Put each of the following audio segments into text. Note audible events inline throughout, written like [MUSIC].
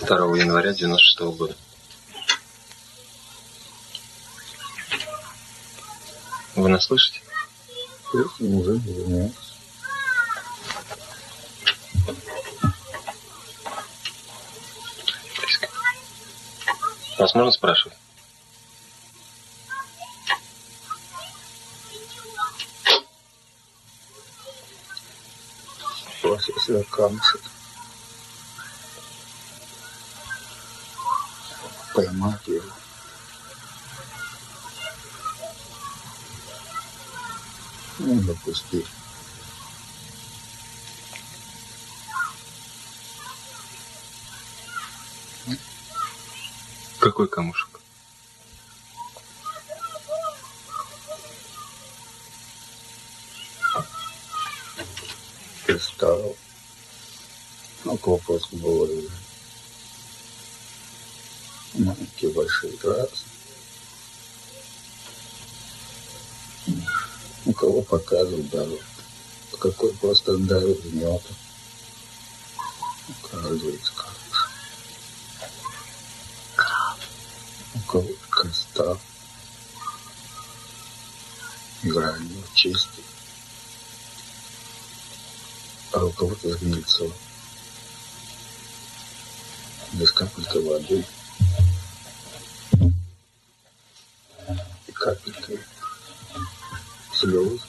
2 января 96 -го года. Вы нас слышите? Уже, извиняюсь. Вас можно спрашивать? У вас есть камушек. Поймать его. Ну, допусти. Какой камушек? Кристалл. Ну, вопрос был маленькие, большие, раз. У кого показывают даже, какой просто давит гнет. Оказывается, хороший. У кого креста. Гранью чистый. А у кого-то гнильцой. Без капельки воды. rules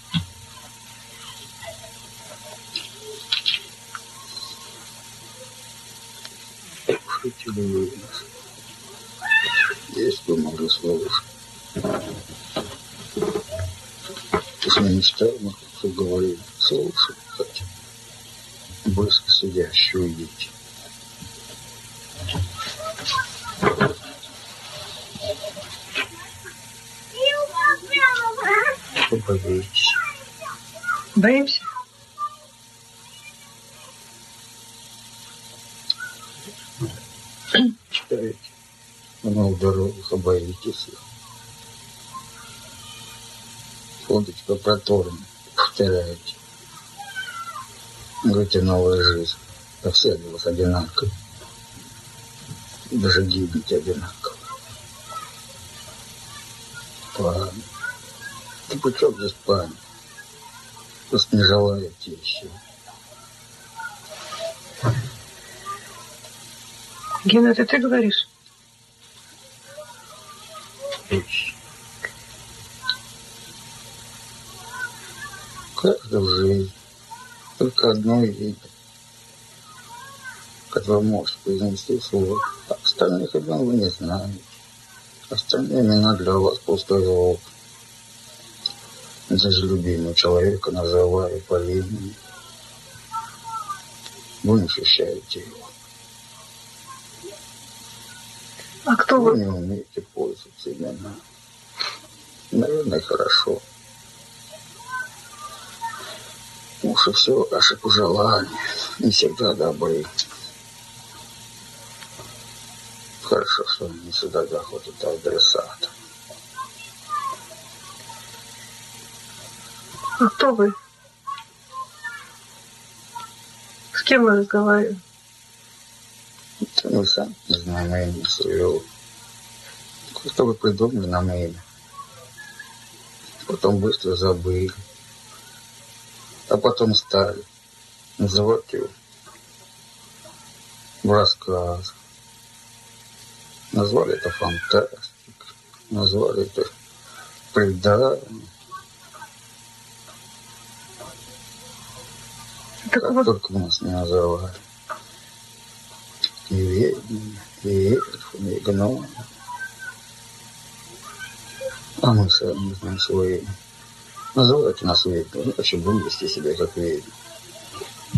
Ходите по проторам, повторяете. Говорите, новая жизнь. Да все для вас одинаковые. Даже гибнете одинаково. Ладно. Ты при чем здесь память? Просто не желаете еще. Гена, это ты говоришь? Вещь. Каждый в жизни только одно видит, которое может произнести слово. А остальных имен вы не знаете. Остальные имена для вас пустой звук. Даже любимого человека называю по имени. Вы не ощущаете его. А кто Вы вы? не умеете пользоваться именами. Наверное, хорошо. И все ваши пожелания не всегда добры. Хорошо, что не всегда доходят до адресата. А кто вы? С кем мы разговариваем? Это мы сами не знаем имя своего. Просто вы придумали нам имя. Потом быстро забыли. А потом стали называть его в рассказ. Назвали это фантастика. Назвали это предание. Так Как вот, только нас не называли. И ведьмами, и эльфами, и гномами. А мы сами знаем свое имя. Называйте нас ведьмами, значит, будем вести себя как ведьмы.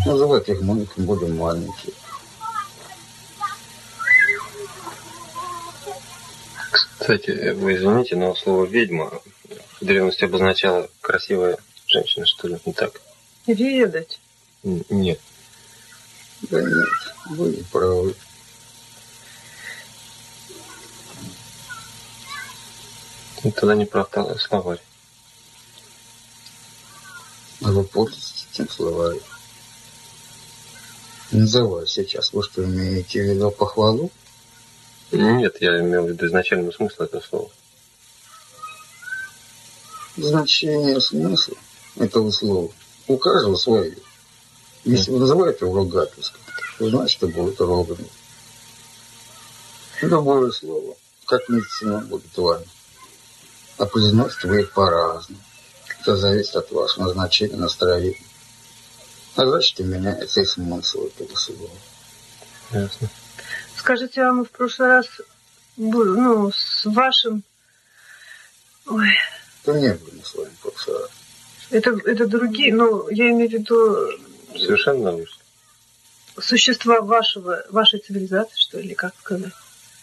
Называйте их маленьким, будем маленькие. Кстати, вы извините, но слово «ведьма» в древности обозначало красивая женщина, что ли? Не так? ведать. Нет. Да нет, вы не правы. Ну, Тогда не прав та- словарь. А вы пользуетесь этим словарем. Называй сейчас. Вы что, имеете в виду похвалу? Нет, я имел в виду изначальный смысл этого слова. Значение смысла этого слова у каждого свое. Если вы называете его ругательством, то значит, это будет ругано. Любое слово, как медицина будет вами. А произносите вы их по-разному. Это зависит от вашего назначения, настроения. А значит, и и смысл этого слова. Ясно. Скажите, а мы в прошлый раз был, ну, с вашим... Ой, То не были мы с вами в прошлый раз. это, это другие, ну, я имею в виду Совершенно вышло. существа вашего, вашей цивилизации, что ли, как сказать.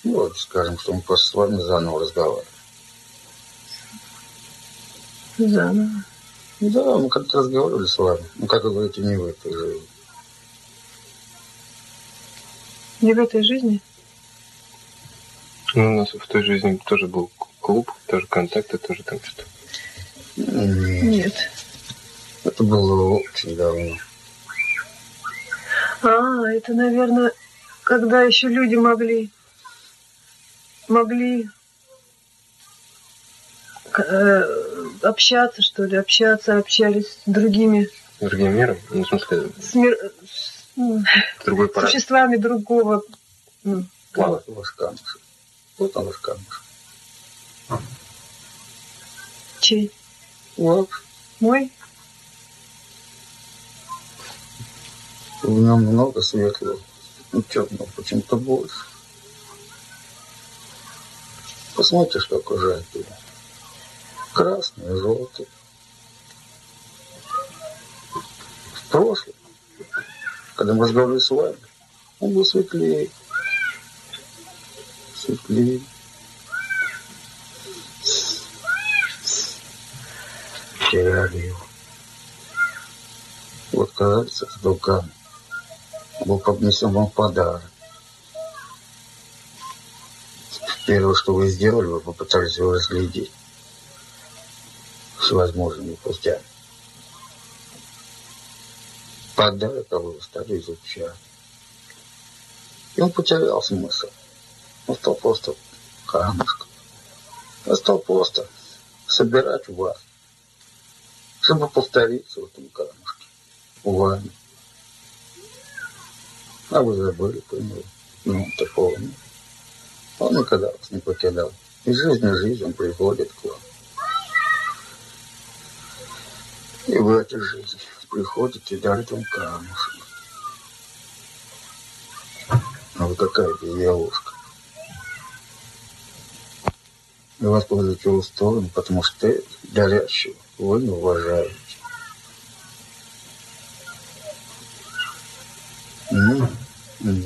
Ну, вот, скажем, что мы просто с вами заново разговариваем. Заново. Да, мы как-то разговаривали с вами. Ну, как вы говорите, не в этой жизни. Не в этой жизни? Ну, у нас в той жизни тоже был клуб, тоже контакты, тоже там что-то. Нет, Нет. это было очень давно. А, это, наверное, когда еще люди могли, могли э, общаться, что ли, общаться, общались с другими, С другим миром, ну, в смысле, с, мир- с, ну, другой парад. существами другого. ну, План. Вот ваш камушек. Вот он ваш камушек. чей? Вот. Мой? В нем много светлого. И черного почему-то больше. Посмотришь, как уже оттуда. Красный, желтый. В прошлом, когда мы разговаривали с вами, он был светлее. Светлее. Теряли его. Вот, кажется, с руками был поднесен вам подарок. Первое, что вы сделали, вы попытались его разглядеть всевозможными путями. Вы его стали изучать. И он потерял смысл. Он стал просто камушком. Он стал просто собирать вас, чтобы повториться в этом камушке. Вами. А вы забыли него. Ну, такого нет. Он никогда вас не покидал. Из жизни в жизнь он приходит к вам. И в этой жизни приходит и дарит вам камушек. А вы какая безделушка. И вас повезут в сторону, потому что дарящего вы не уважаете. Ну, ну,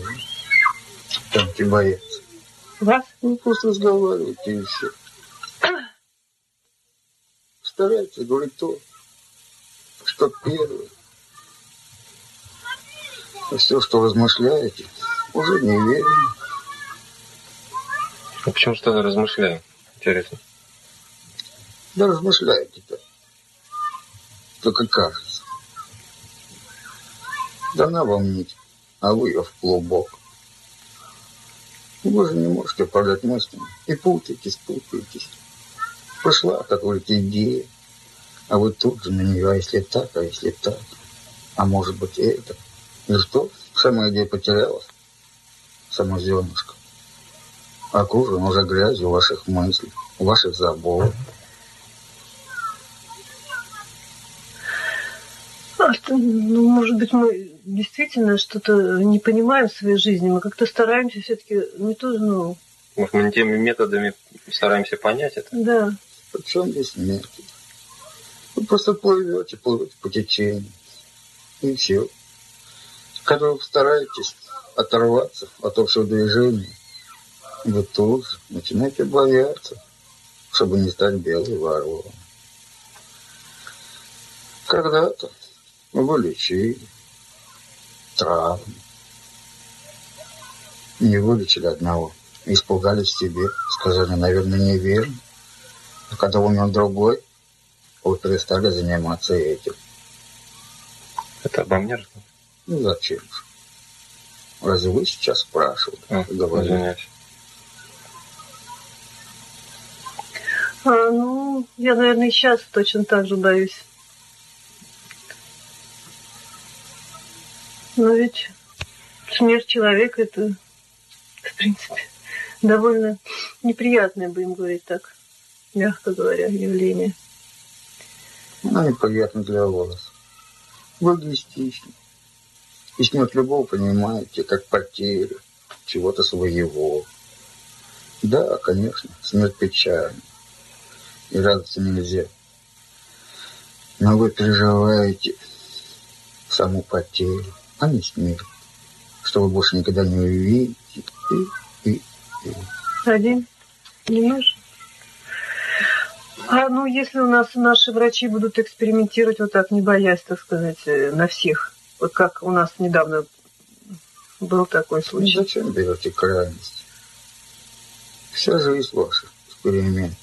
там тебе бояться. Вас? Ну, просто разговаривайте и все. Старайтесь говорить то, что первое. А все, что размышляете, уже неверно. А почему что-то размышляю? Интересно. Да размышляете-то. Только кажется. Дана вам нить, а вы ее в клубок. Вы же не можете продать мыслями. И путаетесь, путаетесь. Пришла какая-то идея, а вы тут же на нее, а если так, а если так, а может быть это. И что? Сама идея потерялась. Само зернышко. Окружен уже грязью ваших мыслей, ваших забот. А что, ну, может быть, мы действительно что-то не понимаем в своей жизни. Мы как-то стараемся все-таки не то, ну, Может, мы не теми методами стараемся понять это? да. Причем здесь метод? Вы просто плывете, плывете по течению. И все. Когда вы стараетесь оторваться от общего движения, вы тут же начинаете бояться, чтобы не стать белой ворой. Когда-то вы лечили травмы. Не вылечили одного. Испугались себе. Сказали, наверное, неверно. А когда умер другой, вы перестали заниматься этим. Это обо мне разговор? Ну зачем же? Разве вы сейчас спрашивали? А, извиняюсь. А, ну, я, наверное, и сейчас точно так же боюсь. Но ведь смерть человека это, в принципе, довольно неприятное, будем говорить так, мягко говоря, явление. Ну, неприятно для вас. Вы эгоистичны. И смерть любого понимаете, как потерю чего-то своего. Да, конечно, смерть печальна. И радоваться нельзя. Но вы переживаете саму потерю, а не смерть. Что вы больше никогда не увидите. И, и, и. Один? Немножко? А ну, если у нас наши врачи будут экспериментировать вот так, не боясь, так сказать, э, на всех, вот как у нас недавно был такой Ну, случай. зачем берете крайность? Вся жизнь ваша эксперимент.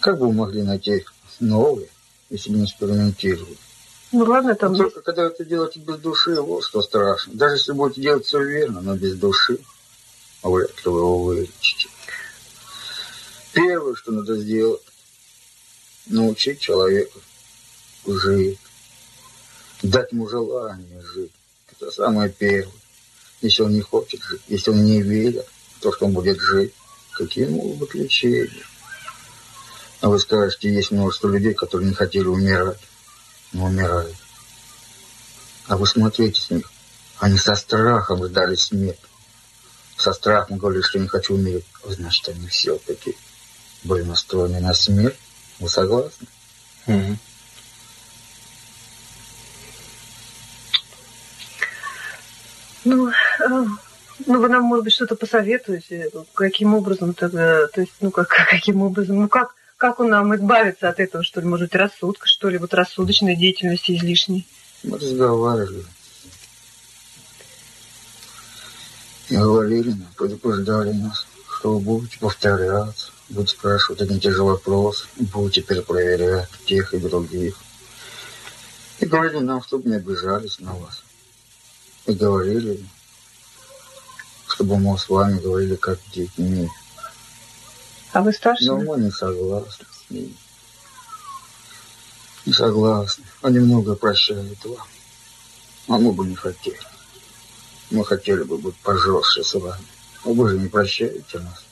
Как бы вы могли найти новые, если бы не экспериментировали? Ну ладно, там Но только когда это делаете без души, вот что страшно. Даже если будете делать все верно, но без души, вряд ли вы его вылечите. Первое, что надо сделать, научить человека жить. Дать ему желание жить. Это самое первое. Если он не хочет жить, если он не верит в то, что он будет жить, какие могут быть лечения? А вы скажете, есть множество людей, которые не хотели умирать, но умирают. А вы смотрите с них. Они со страхом ждали смерти. Со страхом говорили, что не хочу умереть. Значит, они все-таки были настроены на смерть. Вы согласны? Мгм. Ну, э, ну, вы нам, может быть, что-то посоветуете, каким образом тогда, то есть, ну, как, [LAUGHS] каким образом, ну, как, как он нам избавиться от этого, что ли, может, рассудка, что ли, вот рассудочной деятельности излишней? Мы разговаривали. И говорили нам, предупреждали нас, что вы будете повторяться, будете спрашивать один и те же вопросы, будете перепроверять тех и других. И говорили нам, чтобы не обижались на вас. И говорили, чтобы мы с вами говорили как детьми. А вы старше? Но мы не согласны с ними. Не согласны. Они многое прощают вам. А мы бы не хотели. Мы хотели бы быть пожестче с вами. Но вы же не прощаете нас.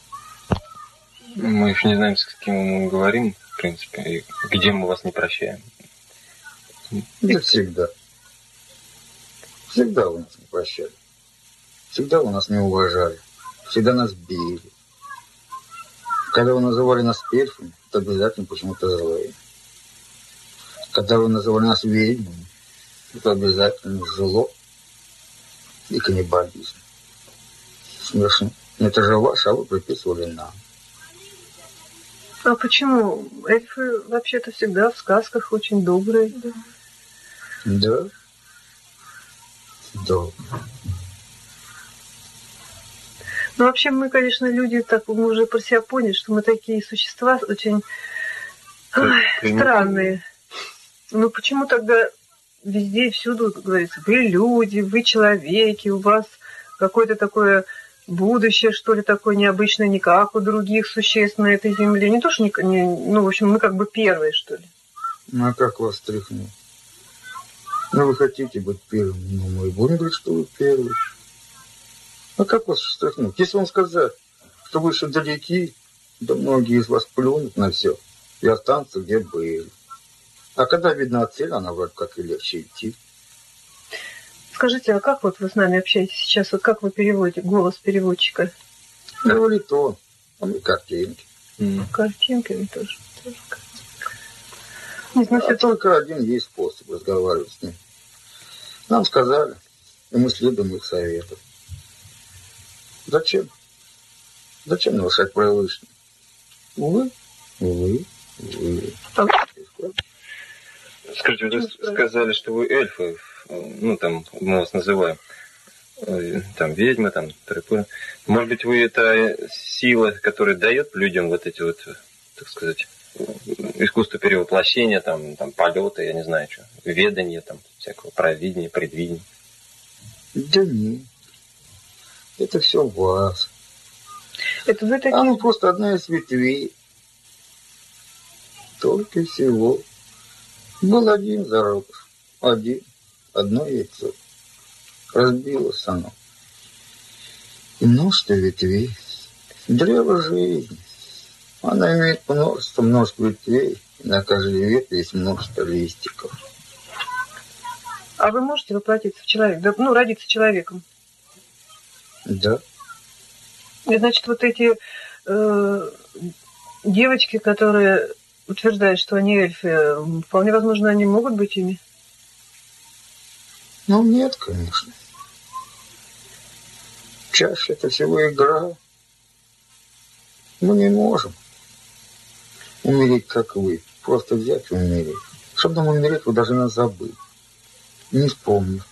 Мы еще не знаем, с кем мы говорим, в принципе, и где мы вас не прощаем. Да всегда. Всегда вы нас не прощали. Всегда вы нас не уважали. Всегда нас били. Когда вы называли нас эльфами, то обязательно почему-то злые. Когда вы называли нас ведьмами, это обязательно зло и каннибализм. Смешно. Но это же ваше, а вы приписывали нам. А почему? Эльфы вообще-то всегда в сказках очень добрые. Да? Да. Ну, вообще, мы, конечно, люди, так мы уже про себя поняли, что мы такие существа очень ой, странные. Ну, почему тогда везде и всюду говорится, вы люди, вы человеки, у вас какое-то такое будущее, что ли, такое необычное, не как у других существ на этой земле. Не то, что, не, не- ну, в общем, мы как бы первые, что ли. Ну, а как вас стряхнуть? Ну, вы хотите быть первым, ну, мы будем говорить, что вы первый. А как вас стряхнуть? Если вам сказать, что вы еще далеки, да многие из вас плюнут на все и останутся, где были. А когда видна цель, она вроде как и легче идти. Скажите, а как вот вы с нами общаетесь сейчас? Вот как вы переводите голос переводчика? Говорит он, а мы картинки. М. Картинками тоже. тоже. Нет, ну, А все только один есть способ разговаривать с ним. Нам сказали, и мы следуем их советам. Зачем? Зачем нарушать привычное? Увы, увы, увы. Скажите, вы сказали, что вы эльфы, ну, там, мы вас называем, э, там, ведьмы, там, трипы. Может быть, вы это сила, которая дает людям вот эти вот, так сказать, искусство перевоплощения, там, там, полета, я не знаю, что, ведание, там, всякого провидения, предвидения. Да нет. Это все в вас. Это вы такие... Оно просто одна из ветвей. Только всего. Был один зародыш. Один. Одно яйцо. Разбилось оно. И множество ветвей. Древо жизни. Она имеет множество, множество ветвей. И на каждой ветви есть множество листиков. А вы можете воплотиться в человека? Ну, родиться человеком? Да. И, значит, вот эти э, девочки, которые утверждают, что они эльфы, вполне возможно, они могут быть ими? Ну, нет, конечно. Чаще это всего игра. Мы не можем умереть, как вы. Просто взять и умереть. Чтобы нам умереть, вы должны нас забыть. Не вспомнив.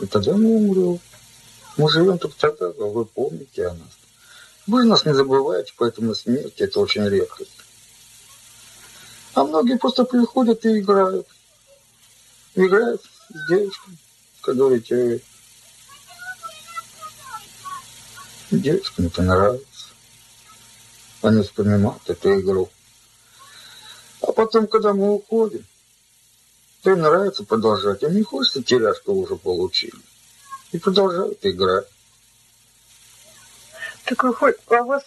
И тогда мы умрем. Мы живем только тогда, когда вы помните о нас. Вы нас не забываете, поэтому смерть – это очень редкость. А многие просто приходят и играют. Играют с девочками, которые тебе девочкам это нравится. Они вспоминают эту игру. А потом, когда мы уходим, то им нравится продолжать. Им не хочется терять, что уже получили. И продолжают играть. Так вы, а у вас,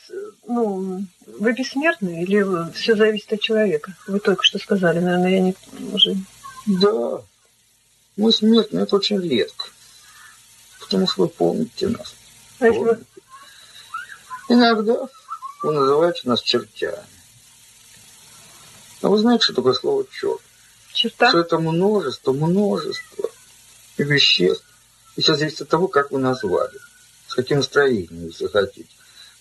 ну, вы бессмертны или все зависит от человека? Вы только что сказали, наверное, я не уже... Да, мы смертны, это очень редко. Потому что вы помните нас. А вы... Иногда вы называете нас чертями. А вы знаете, что такое слово черт? Черта? Что это множество, множество веществ. И все зависит от того, как вы назвали. С каким настроением, если хотите.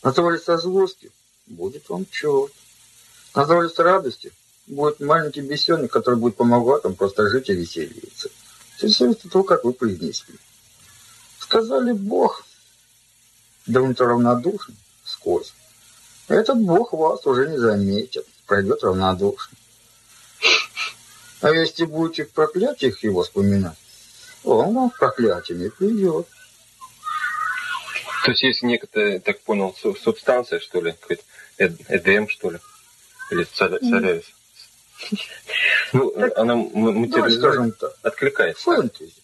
Назвали со злостью, будет вам черт. Назвали с радостью, будет маленький бесенок, который будет помогать вам просто жить и веселиться. Все зависит от того, как вы произнесли. Сказали Бог, да он-то равнодушен сквозь. Этот Бог вас уже не заметит, пройдет равнодушно. А если будете в проклятиях его вспоминать, он вам в проклятиями придет. То есть есть некоторая, так понял, субстанция, что ли, какой-то эдем, что ли, или царевис. Ну, она материализует, откликается. Фэнтези.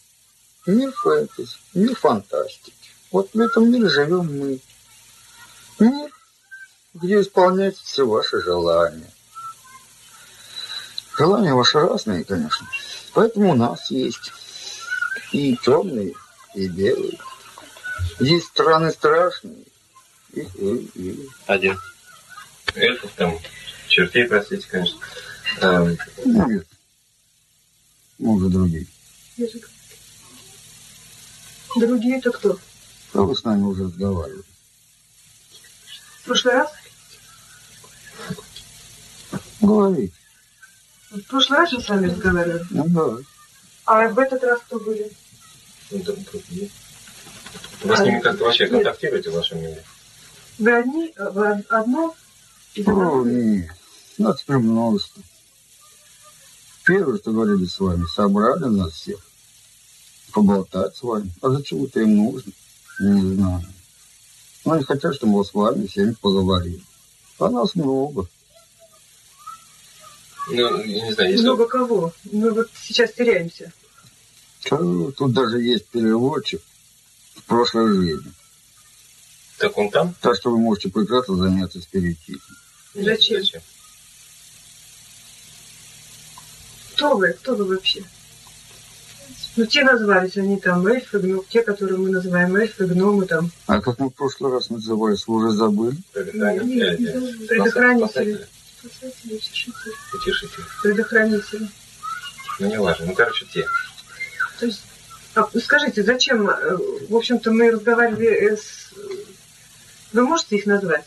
Мир фэнтези, мир фантастики. Вот в этом мире живем мы. Мир, где исполняются все ваши желания. Желания ваши разные, конечно. Поэтому у нас есть и темные, и белые. Есть страны страшные. И, и, и. Один. Эльфов там, чертей, простите, конечно. Эм. Нет. Может, другие. Другие-то кто? А вы с нами уже разговаривали. В прошлый раз? Говорите. В прошлый раз же с вами разговаривали? Ну да. А в этот раз кто были? Ну, другие. Вы с ними как-то вообще контактируете в вашем мире? Вы одни, вы одно? О, нет. Нас прям множество. Первое, что говорили с вами, собрали нас всех. Поболтать с вами. А зачем это им нужно? Не знаю. Но они хотят, чтобы мы с вами всеми поговорили. А нас много. Ну, я не знаю, если... Много кого? Мы вот сейчас теряемся. Тут даже есть переводчик в прошлой жизни. Так он там? Так что вы можете прекрасно заняться спиритизмом. Нет, Зачем? Кто вы? Кто вы вообще? Ну, те назвались, они там эльфы, гном, те, которые мы называем эльфы, гномы там. А как мы в прошлый раз назывались, вы уже забыли? Предохранители. Предохранители. Утешители. Предохранители. Ну, не важно. Ну, короче, те. То есть, а, скажите, зачем, э, в общем-то, мы разговаривали э, с... Вы можете их назвать?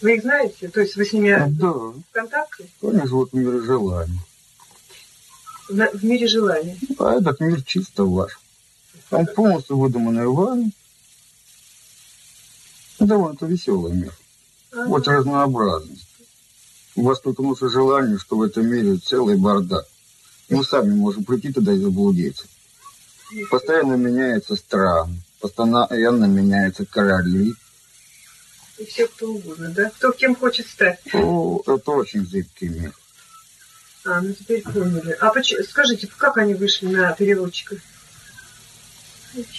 Вы их знаете? То есть вы с ними Да, в контакте? они живут в мире желаний. В мире желаний? А этот мир чисто ваш. Он полностью выдуманный вами. Довольно-то веселый мир. А, Очень разнообразный. У вас только наше желание, что в этом мире целый бардак. Мы сами можем прийти туда и заблудиться. Постоянно меняются страны, постоянно меняются короли. И все кто угодно, да? Кто кем хочет стать. О, это очень зыбкий мир. А, ну теперь поняли. А поч... скажите, как они вышли на переводчика?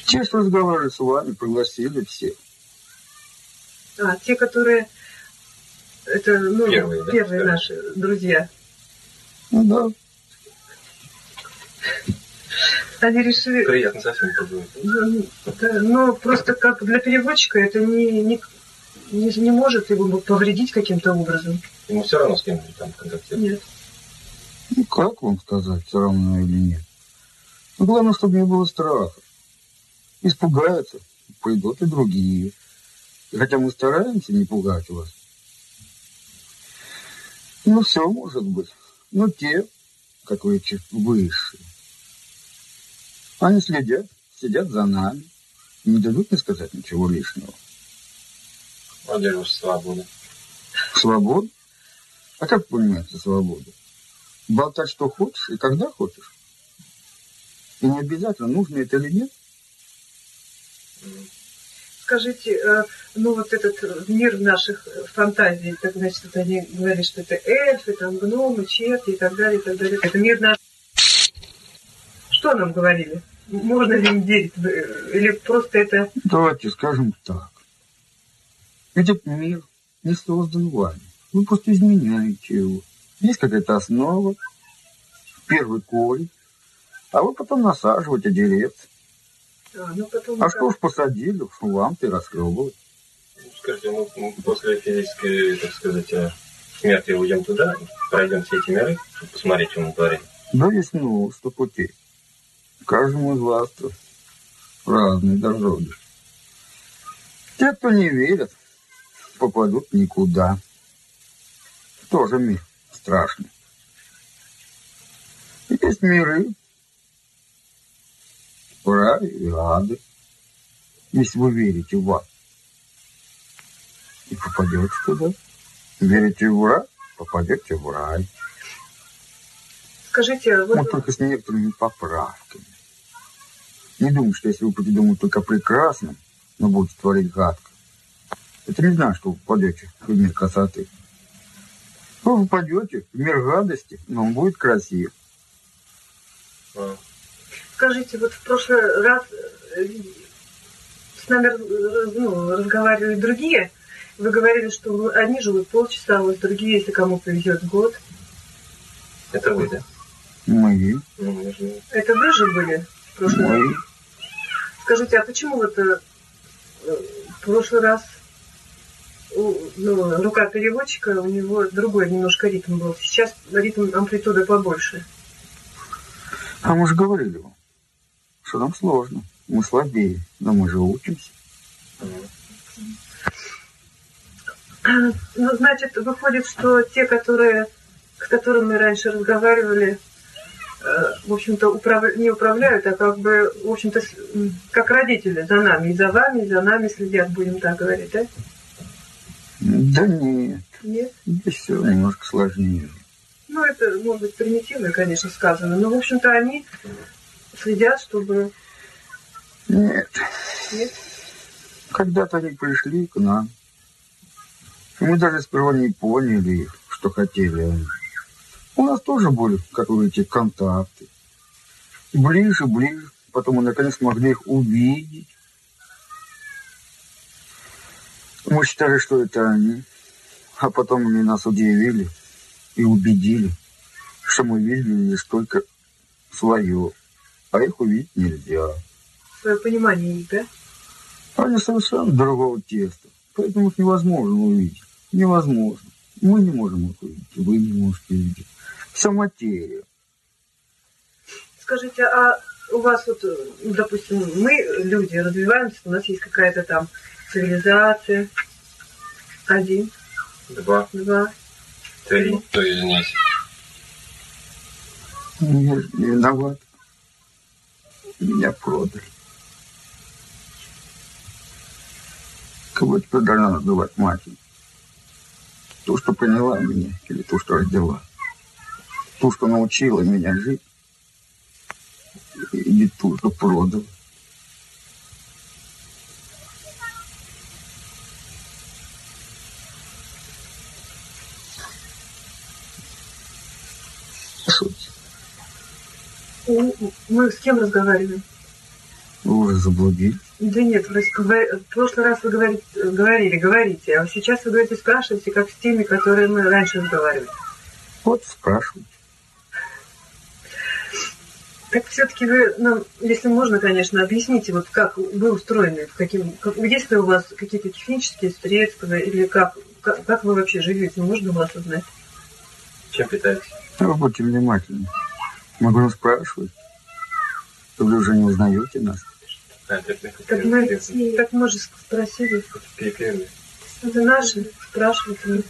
Те, что разговаривали с вами, пригласили все. А, те, которые... Это, ну, Первые, да? первые Да. наши друзья. Ну да. Они решили... Приятно совсем поговорить. Ну, да, но просто как для переводчика это не, не, не, не может его повредить каким-то образом. Ему все равно с кем-нибудь там контактировать. Нет. Ну, как вам сказать, все равно или нет? Ну, главное, чтобы не было страха. Испугаются, пойдут и другие. И хотя мы стараемся не пугать вас. Ну, все может быть. Но те, как вы выше, они следят, сидят за нами. Не дадут мне сказать ничего лишнего. Где же ваша свобода? Свобода? А как понимается свобода? Болтать, что хочешь и когда хочешь. И не обязательно, нужно это или нет. Скажите, э, ну вот этот мир наших фантазий, так значит, вот они говорили, что это эльфы, там гномы, черти и так далее, и так далее. Это мир наш. Что нам говорили? Можно ли им верить? Или просто это... Давайте скажем так. Этот мир не создан вами. Вы просто изменяете его. Есть какая-то основа, первый корень, а вы потом насаживаете деревья. А, ну потом... А что ж посадили, вам-то и расхлебывать. Ну, Скажите, мы мы после физической, так сказать, э, смерти уйдем туда, пройдем все эти миры, чтобы посмотреть, что мы творим. Да есть множество путей. Каждому из вас разные дороги. Те, кто не верят, попадут никуда. Тоже мир страшный. И Есть миры, рай и ады. Если вы верите в ад, и попадете туда. Верите в рай, попадете в рай. Скажите, вот... Ну, только с некоторыми поправками. Не думаю, что если вы будете думать только о прекрасном, но будете творить гадко, это не значит, что вы попадете в мир красоты. Вы попадете в мир гадости, но он будет красив. А, Скажите, вот в прошлый раз э, с нами э, ну, разговаривали другие. Вы говорили, что одни живут полчаса, а вот другие, если кому повезет, год. Это вы, да? Мы, Ну, мы же- Это вы же были в прошлый раз? мы. Скажите, а почему вот э, в прошлый раз ну, рука переводчика, у него другой немножко ритм был. Сейчас ритм амплитуда побольше. А мы же говорили вам, что нам сложно. Мы слабее, но мы же учимся. Ну, значит, выходит, что те, которые, с которыми мы раньше разговаривали, э, в общем-то, управ- не управляют, а как бы, в общем-то, как родители за нами, и за вами, и за нами следят, будем так говорить, да? Да нет, Нет? здесь все немножко сложнее. Ну, это, может быть, примитивно, конечно, сказано, но, в общем-то, они следят, чтобы... Нет, Нет? когда-то они пришли к нам. И мы даже сперва не поняли их, что хотели они. У нас тоже были, как вы говорите, контакты. Ближе, ближе. Потом мы наконец смогли их увидеть. Мы считали, что это они. А потом они нас удивили и убедили, что мы видели лишь только свое, а их увидеть нельзя. Свое понимание их, да? Они совершенно другого теста, поэтому их невозможно увидеть. Невозможно. Мы не можем их увидеть, вы не можете увидеть. Вся материя. Скажите, а у вас вот, допустим, мы, люди, развиваемся, у нас есть какая-то там цивилизация. Один, Два, два. три, то извиняюсь. Я же не виноват. Меня продали. Кого теперь должна называть матерью? Ту, что поняла меня, или ту, что родила? Ту, что научила меня жить? Или ту, что продала? Мы с кем разговариваем? Вы уже заблудились. Да нет, вы в прошлый раз вы говорите, говорили, говорите, а сейчас вы говорите, спрашиваете, как с теми, которые мы раньше разговаривали. Вот спрашивайте. Так все-таки вы нам, если можно, конечно, объясните, вот как вы устроены, в каким, как, есть ли у вас какие-то технические средства, или как, как, как вы вообще живете, ну, можно вас узнать? Чем питаетесь? Ну, вы будьте внимательны. Могу вас спрашивать. Вы уже не узнаете нас. Так, мы, так мы же спросили. Это наши, спрашивают. мы.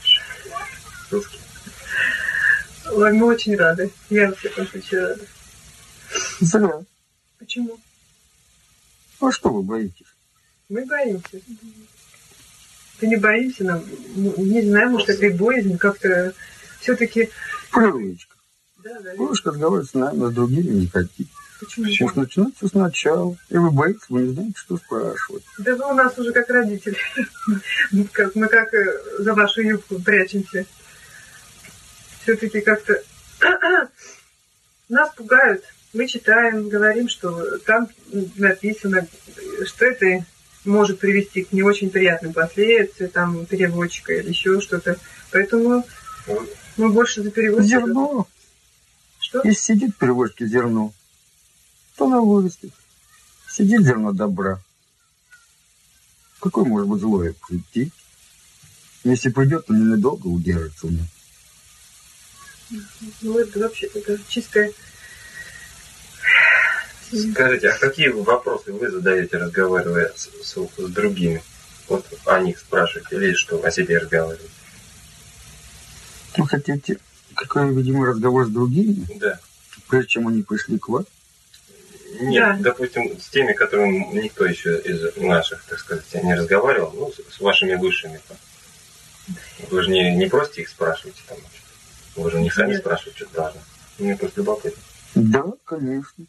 Русский. Ой, мы очень рады. Я, во всяком случае, рада. Зря. Почему? А что вы боитесь? Мы боимся. Ты не боимся нам? Не знаю, может, это и боязнь как-то все-таки... Привычка. Да, да. Вы уж разговаривать с нами, с другими не хотите. Почему? Может, начинается сначала. И вы боитесь, вы не знаете, что спрашивать. Да вы у нас уже как родители. Мы как, мы как э, за вашу юбку прячемся. Все-таки как-то нас пугают. Мы читаем, говорим, что там написано, что это может привести к не очень приятным последствиям, там, переводчика или еще что-то. Поэтому мы больше за переводчика. Зерно. Что? Если сидит в перевозке зерно, то оно вырастет. Сидит зерно добра. Какое может быть злое прийти? Если придет, то ненадолго удержится у него. Ну, это вообще такая чистая... Скажите, а какие вопросы вы задаете, разговаривая с, с- с другими? Вот о них спрашиваете или что, о себе разговариваете? Вы хотите, какой, видимо, разговор с другими, Да. прежде чем они пришли к вам? Нет, Да. допустим, с теми, которыми никто еще из наших, так сказать, не разговаривал, ну, с, с вашими высшими. там. Вы же не, не просто их спрашиваете там. Вы же не сами Нет. спрашиваете, что должны. Мне просто любопытно. Да, конечно.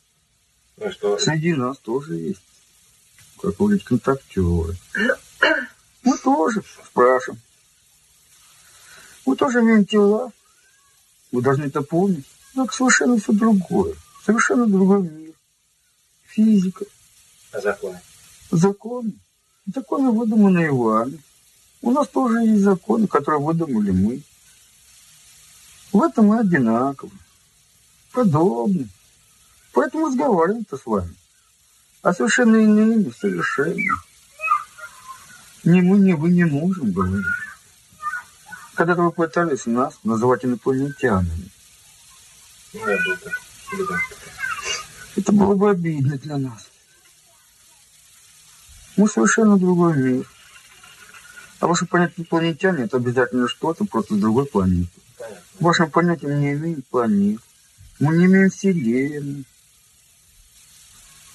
Ну, что, Среди нас тоже есть, как говорить, контактеры. Мы тоже спрашиваем. Мы тоже имеем тела. Вы должны это помнить. Но это совершенно все другое. Совершенно другой мир. Физика, о законе. законы. Законы выдуманные вами. У нас тоже есть законы, которые выдумали мы. В этом мы одинаковы. Подобны. Поэтому разговариваем-то с вами. А совершенно иными, совершенно. Ни мы, ни вы не можем говорить. Когда-то вы пытались нас называть инопланетянами. Я был так. Это было бы обидно для нас. Мы совершенно другой мир. А ваше понятие инопланетяне это обязательно что-то просто с другой планеты. Понятно. В вашем понятии мы не имеем планет. Мы не имеем вселенной.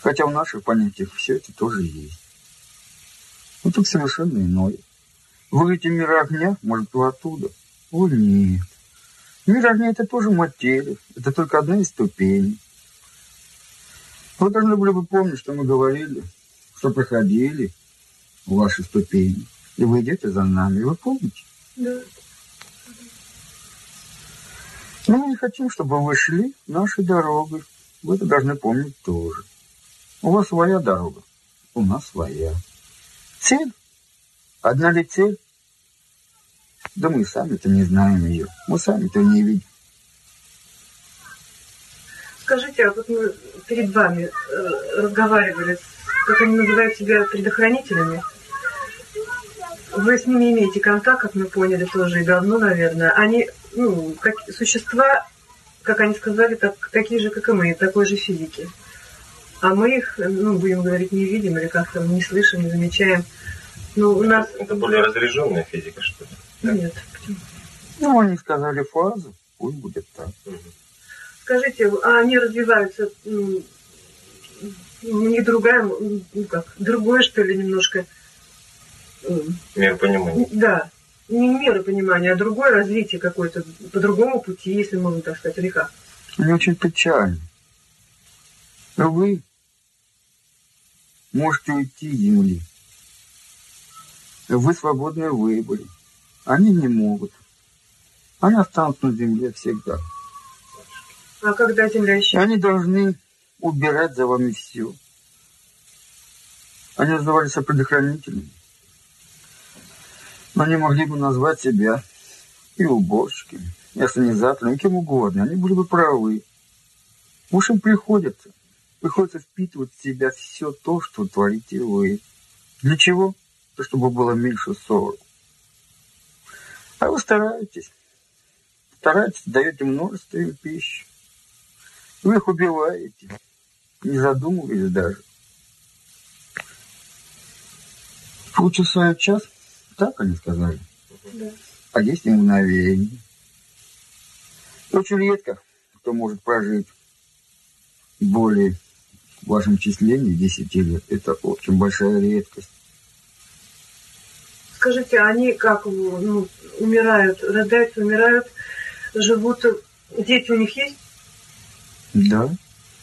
Хотя в наших понятиях все это тоже есть. Но тут совершенно иное. Вы говорите, мир огня, может, вы оттуда? О, нет. Мир огня это тоже материя. Это только одна из ступеней. Вы должны были бы помнить, что мы говорили, что проходили ваши ступени. И вы идете за нами. Вы помните? Да. Но мы не хотим, чтобы вы шли нашей дорогой. Вы это должны помнить тоже. У вас своя дорога, у нас своя. Цель? Одна ли цель? Да мы сами-то не знаем ее. Мы сами-то не видим. Скажите, а вот мы перед вами э, разговаривали, с, как они называют себя, предохранителями. Вы с ними имеете контакт, как мы поняли, тоже и давно, наверное. Они, ну, как существа, как они сказали, так, такие же, как и мы, такой же физики. А мы их, ну, будем говорить, не видим или как-то не слышим, не замечаем. Ну, у нас... Это более разряженная физика, что ли? Да. Нет. Почему? Ну, они сказали фразу, пусть будет так. Мгм. Скажите, а они развиваются, них другая, ну как, другое, что ли, немножко, м, Миропонимание. да, не миропонимание, а другое развитие какое-то, по другому пути, если можно так сказать, как? Они очень печальны. Но вы можете уйти из земли. Вы свободны в выборе. Они не могут. Они останутся на земле всегда. А когда Земля И исчезнет? они должны убирать за вами все. Они назывались предохранителями. Но они могли бы назвать себя и уборщиками, и организаторами, кем угодно. Они были бы правы. Уж им приходится. Приходится впитывать в себя все то, что творите вы. Для чего? Да чтобы было меньше ссор. А вы стараетесь. Стараетесь, даете множество им пищи. Вы их убиваете, не задумываясь даже. Полчаса и час, так они сказали. Да. А есть и мгновение. Очень редко кто может прожить более в вашем числе не 10 лет. Это очень большая редкость. Скажите, они как ну, умирают, рождаются, умирают, живут, дети у них есть? Да.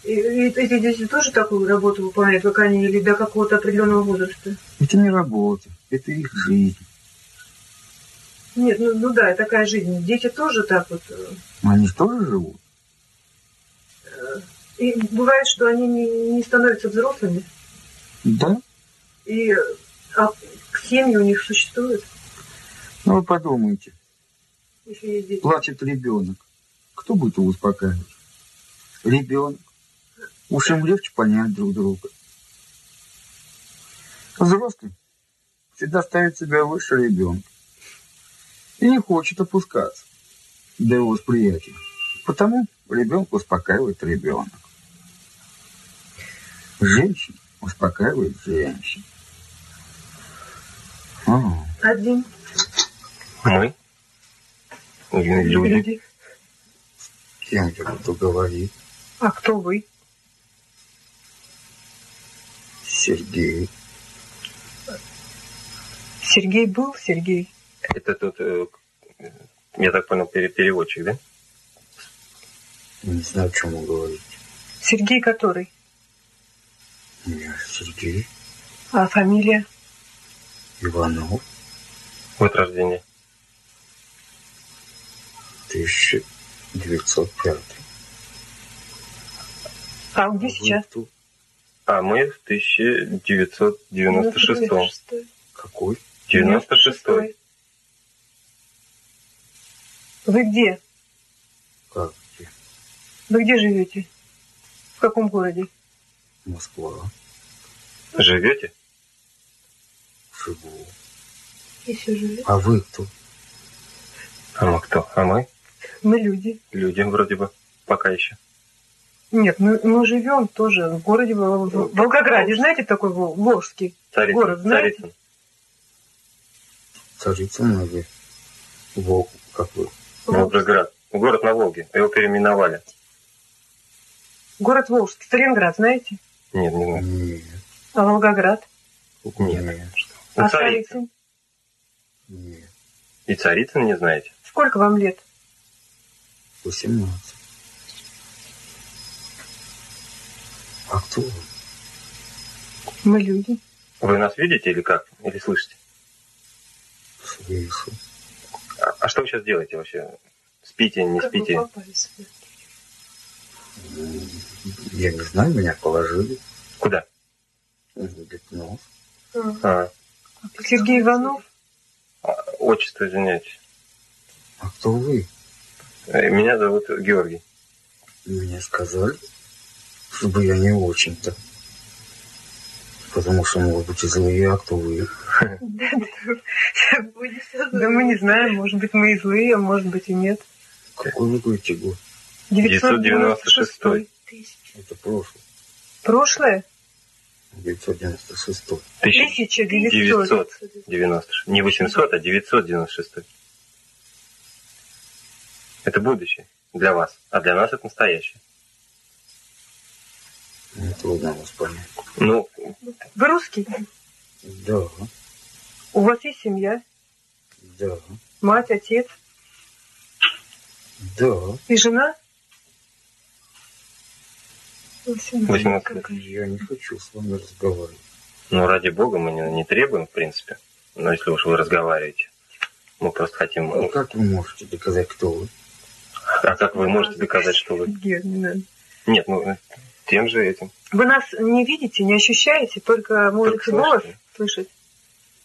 И, и эти дети тоже такую работу выполняют, как они, или до какого-то определенного возраста? Это не работа, это их жизнь. Нет, ну, ну да, такая жизнь. Дети тоже так вот. э, Они же тоже живут. И бывает, что они не, не становятся взрослыми, Да. и а семьи у них существуют, Ну вы подумайте, если есть дети. плачет ребенок. Кто будет его успокаивать? Ребенок. Уж им легче понять друг друга. Взрослый всегда ставит себя выше ребенка и не хочет опускаться до его восприятия. Потому ребенка успокаивает ребенок. Женщина успокаивает женщин. А, Один. Мы? Люди? кем я буду говорить? А кто вы? Сергей. Сергей был Сергей. Это тут, э, я так понял, пере- переводчик, да? Не знаю, о чем он говорит. Сергей который? Нет, Сергей А фамилия? Иванов, Год рождения. 1905. А где сейчас? А мы в 1996. Какой? 96 Вы где? Как где? Вы где живете? В каком городе? Москва. Живете? Живу. Еще живете? А вы кто? А мы кто? А мы? Мы люди. Люди вроде бы. Пока еще. Нет, мы, мы живем тоже в городе Вол- в Волгограде. Знаете такой Вол- Волжский? Царицын. Город знаете? Царицын. Царицын или Волк? Как вы? Волгоград. Город на Волге. Его переименовали. Город Волжский. Сталинград, знаете? Нет, не знаю. Нет. А Волгоград? Нет. Нет. Ну, а Царицын. Царицын? Нет. И Царицын не знаете? Сколько вам лет? 18. А кто вы? Мы люди. Вы нас видите или как? Или слышите? Слышу. А, а что вы сейчас делаете вообще? Спите, не Как вы спите? попали сюда? Я не знаю, меня положили. Куда? Гипноз. А. А, Сергей Иванов? а, отчество, извиняюсь. А кто вы? Э, Меня зовут Георгий. Мне сказали, чтобы я не очень-то. Потому что могут быть и злые, а кто вы? Да, мы не знаем, может быть, мы и злые, а может быть и нет. Какой вы говорите год? 996. Это прошлое. Прошлое? 996. 1900. 996. Не 800, а 996. Это будущее для вас, а для нас это настоящее. Мне трудно вас понять. Ну, Вы русский? Да, У вас есть семья? да, Мать, отец да. и жена? 18. 18 лет. Я не хочу с вами разговаривать. ну ради бога мы не, не требуем, в принципе. Но если уж вы разговариваете, мы просто хотим... А ну, как вы можете доказать, кто вы? А как вы можете доказать, что вы... Нет, ну, Тем же этим. Вы нас не видите, не ощущаете, только можете слышите. голос слышать.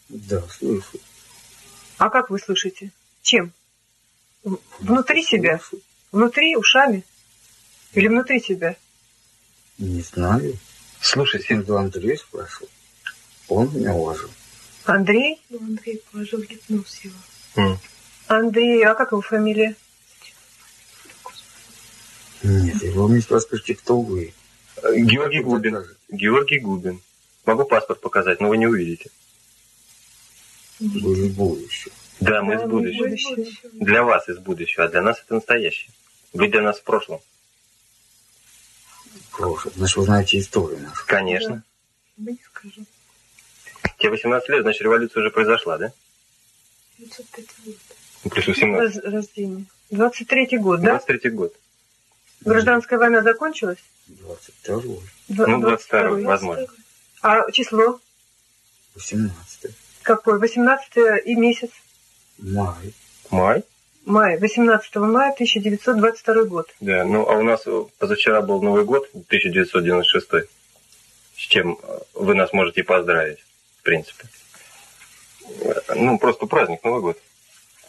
Да, слышу. А как вы слышите? Чем? Внутри себя? Слышу. Внутри, ушами? Или внутри себя? Не знаю. Слушайте, Если Андрей спрашивал, он меня уважил. Андрей? Ну, Андрей положил гипноз его. м, Андрей, а как его фамилия? Нет, его мне спрашиваете, кто вы. Георгий Кто Губин. Георгий Губин. Могу паспорт показать, но вы не увидите. Вы из будущего. Да, мы Да, из будущего. будущего. Для вас из будущего, а для нас это настоящее. Вы для нас в прошлом. Прошлое. Значит, вы знаете историю нашу. Конечно. Мы не скажем. Тебе 18 лет, значит, революция уже произошла, да? 905 год. Ну, Плюс 18. Раз- Рождение. 23-й год, да? 23 год. Гражданская война закончилась? 22 Два- Ну, 22 22-й. возможно. А число 18 какое? 18 и месяц? май. Май? Май. 18 мая 1922 год. Да, ну а у нас э, позавчера был Новый год, 1996. С чем э, вы нас можете поздравить, в принципе. Э, Ну, просто праздник, Новый год.